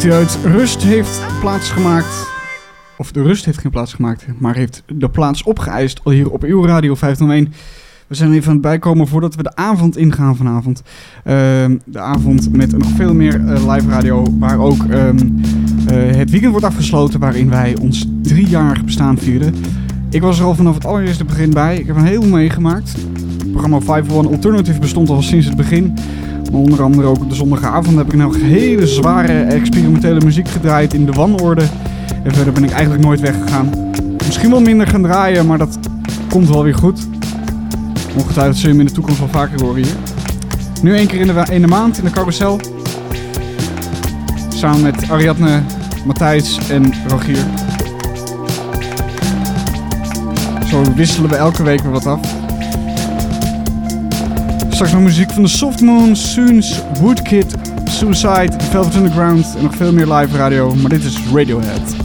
Werkt u uit. Rust heeft plaatsgemaakt. Of de rust heeft geen plaats gemaakt, maar heeft de plaats opgeëist al hier op uw Radio 501. We zijn even aan het bijkomen voordat we de avond ingaan vanavond. Ehm, de avond met nog veel meer eh, live radio, waar ook ehm, eh, het weekend wordt afgesloten, waarin wij ons driejarig bestaan vierden. Ik was er al vanaf het allereerste begin bij. Ik heb een heleboel meegemaakt. Het programma 501 Alternative bestond al sinds het begin. Onder andere ook de zondagavond heb ik nog hele zware experimentele muziek gedraaid in de wanorde. En verder ben ik eigenlijk nooit weggegaan. Misschien wel minder gaan draaien, maar dat komt wel weer goed. Ongetwijfeld zul je hem in de toekomst wel vaker horen hier. Nu één keer in de, in de maand in de carousel. Samen met Ariadne, Matthijs en Rogier. Zo wisselen we elke week weer wat af. Straks nog muziek van de Soft Moon, Soons, Woodkid, Suicide, Velvet Underground en nog veel meer live radio. Maar dit is Radiohead.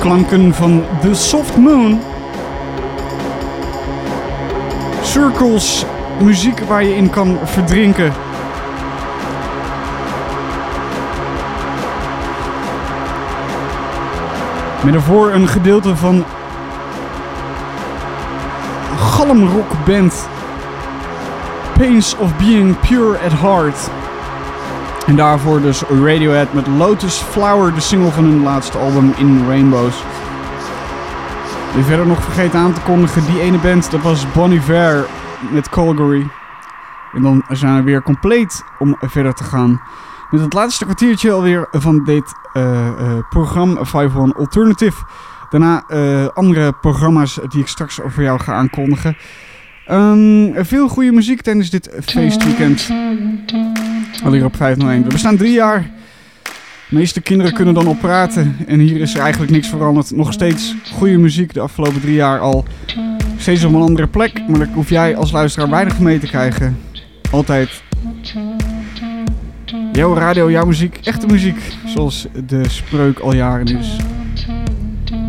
Klanken van The Soft Moon. Circles, muziek waar je in kan verdrinken. Met daarvoor een gedeelte van galmrockband Pains of Being Pure at Heart. En daarvoor dus Radiohead met Lotus Flower, de single van hun laatste album In Rainbows. En verder nog vergeten aan te kondigen, die ene band, dat was Bon Iver met Calgary. En dan zijn we weer compleet om verder te gaan met het laatste kwartiertje alweer van dit eh, eh, programma 501 Alternative. Daarna eh, andere programma's die ik straks voor jou ga aankondigen. Ehm, veel goede muziek tijdens dit feestweekend. Alweer op 501. We bestaan drie jaar. De meeste kinderen kunnen dan al praten. En hier is er eigenlijk niks veranderd. Nog steeds goede muziek de afgelopen drie jaar al. Steeds op een andere plek. Maar daar hoef jij als luisteraar weinig mee te krijgen. Altijd jouw radio, jouw muziek. Echte muziek. Zoals de spreuk al jaren is.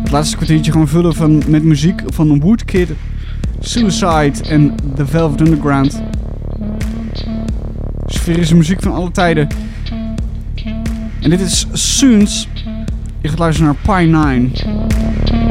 Het laatste kwartiertje gaan we vullen van, met muziek van Woodkid, Suicide en The Velvet Underground. Sferische muziek van alle tijden. En dit is Soons. Je gaat luisteren naar Pi 9.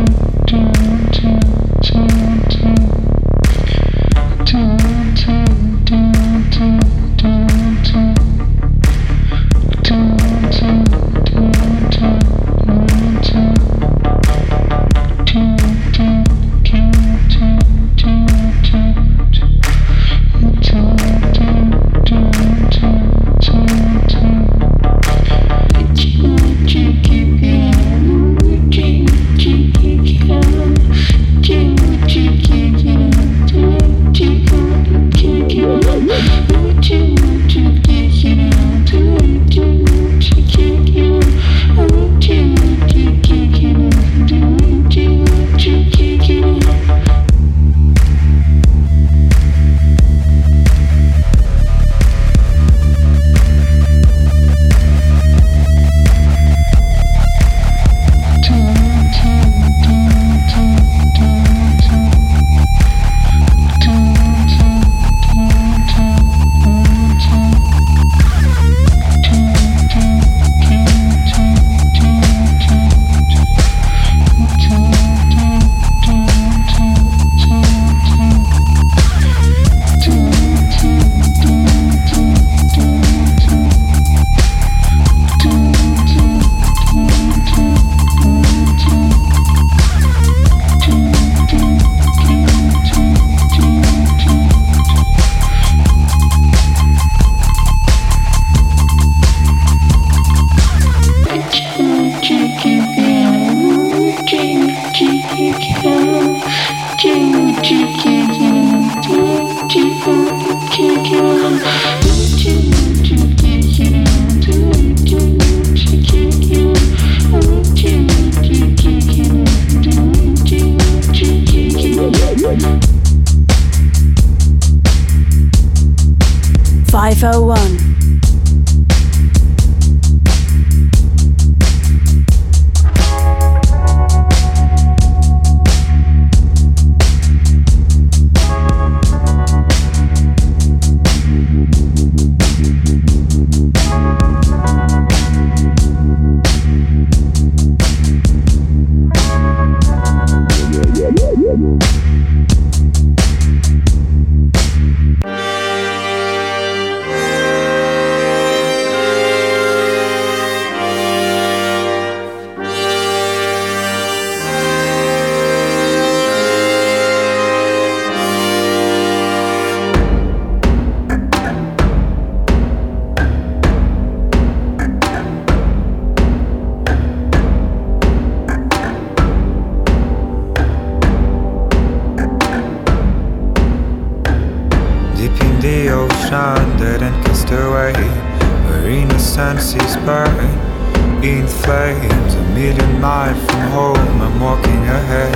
Is burned in flames. A million miles from home, I'm walking ahead.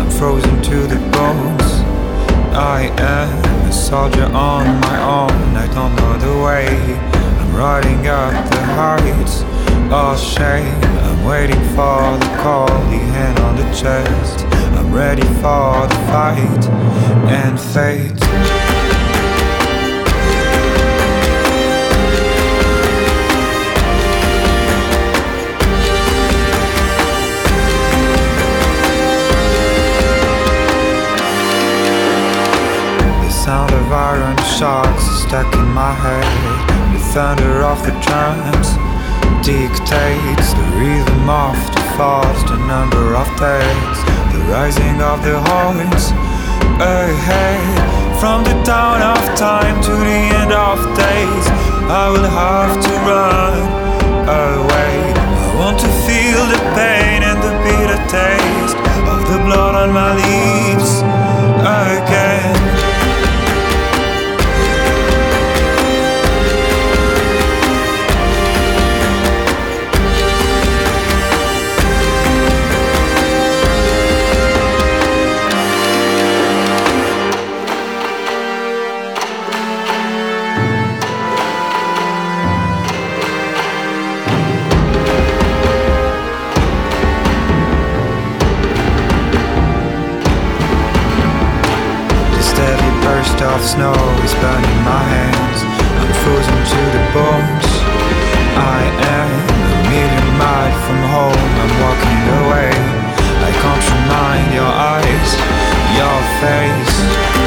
I'm frozen to the bones. I am a soldier on my own. I don't know the way. I'm riding up the heights, Oh shame, I'm waiting for the call, the hand on the chest. I'm ready for the fight and fate. Sound of iron shocks stuck in my head. The thunder of the drums dictates the rhythm of the thoughts, the number of days, the rising of the horns ahead. From the dawn of time to the end of days, I will have to run away. I want to feel the pain and the bitter taste of the blood on my lips again. Snow is burning my hands. I'm frozen to the bones. I am a million miles from home. I'm walking away. I can't remind your eyes, your face.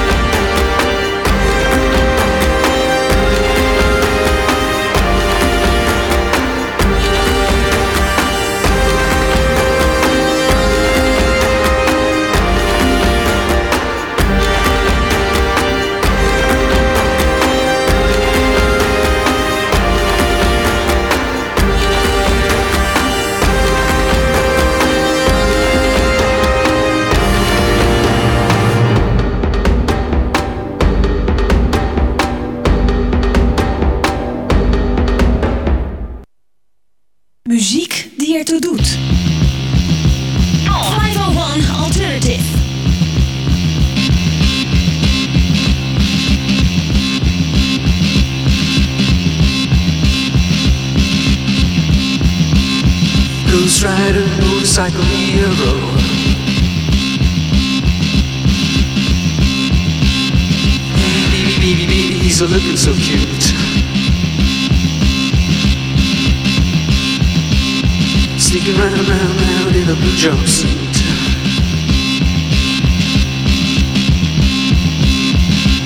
Jones.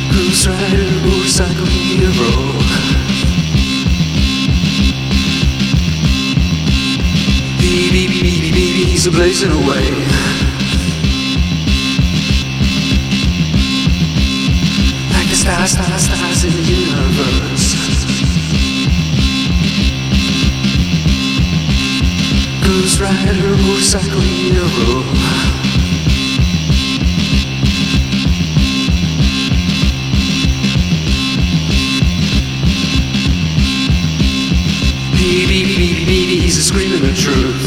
Who's rider, motorcycle hero? Beep beep beep beep beep, he's blazing away. Like a star, star, star. Rider, motorcycle hero. Baby, baby, baby, baby, he's screaming the truth.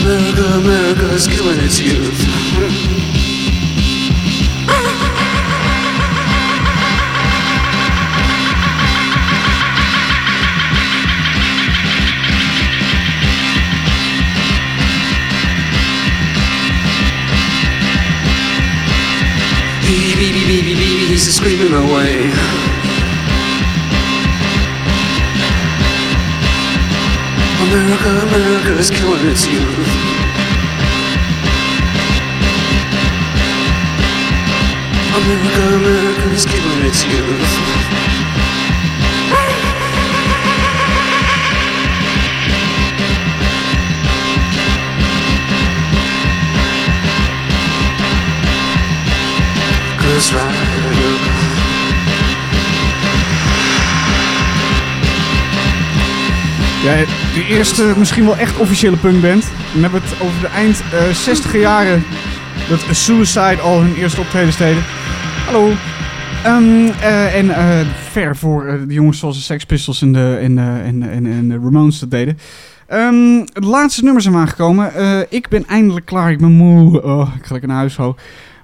America, America is killing its youth. Its. America, America is killing its youth. Ja, de eerste misschien wel echt officiële punkband. Dan hebben we het over de eind eh 60 jaren dat Suicide al hun eerste optreden deden. Hallo. Ehm, eh, en eh, ver voor de jongens zoals de Sex Pistols en de, en, en, en, en de Ramones dat deden. Ehm, het laatste nummer zijn we aangekomen. Ik ben eindelijk klaar. Ik ben moe. Oh, ik ga lekker naar huis. Ho.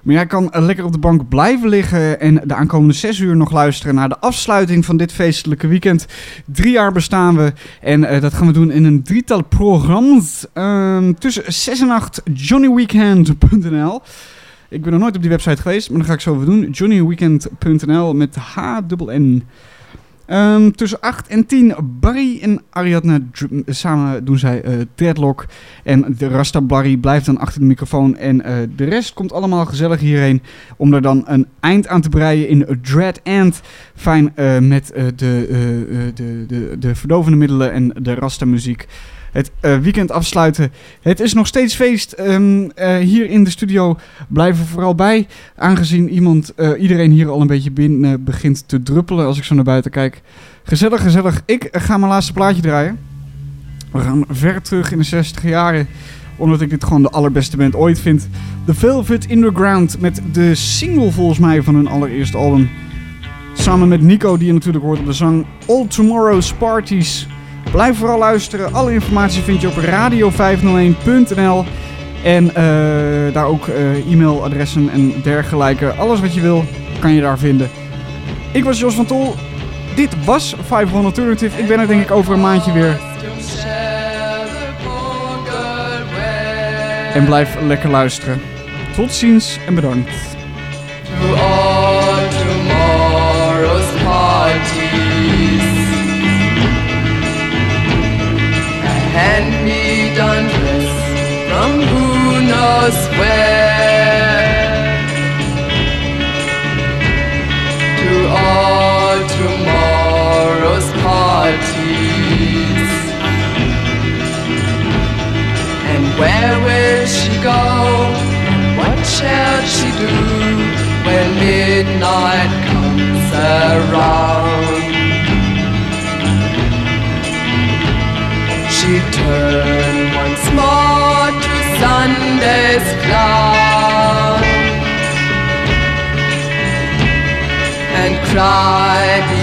Maar jij kan eh, lekker op de bank blijven liggen en de aankomende zes uur nog luisteren naar de afsluiting van dit feestelijke weekend. Drie jaar bestaan we en eh, dat gaan we doen in een drietal programma's. Ehm, tussen 6 en 8 johnnyweekend.nl. Ik ben nog nooit op die website geweest, maar dan ga ik zo even doen. johnnyweekend.nl met H-N. Ehm, tussen 8 en 10 Barry en Ariadne samen doen zij eh Deadlock. En de Rasta Barry blijft dan achter de microfoon. En eh, de rest komt allemaal gezellig hierheen. Om er dan een eind aan te breien in Dread End. Fijn eh, met de, de, de, de verdovende middelen en de Rasta muziek. Het eh, weekend afsluiten. Het is nog steeds feest. Ehm, eh, hier in de studio blijven we vooral bij. Aangezien iemand, eh, iedereen hier al een beetje binnen begint te druppelen als ik zo naar buiten kijk. Gezellig, gezellig. Ik ga mijn laatste plaatje draaien. We gaan ver terug in de 60 jaren. Omdat ik dit gewoon de allerbeste band ooit vind. The Velvet Underground met de single volgens mij van hun allereerste album. Samen met Nico die je natuurlijk hoort op de zang All Tomorrow's Parties. Blijf vooral luisteren. Alle informatie vind je op radio501.nl. En eh, daar ook eh, e-mailadressen en dergelijke. Alles wat je wil, kan je daar vinden. Ik was Jos van Tol. Dit was 500 Alternative. Ik ben er denk ik over een maandje weer. En blijf lekker luisteren. Tot ziens en bedankt. A hand-me-down dress from who knows where. To all tomorrow's parties. And where will she go? What shall she do when midnight comes around? return once more to Sunday's cloud and cry.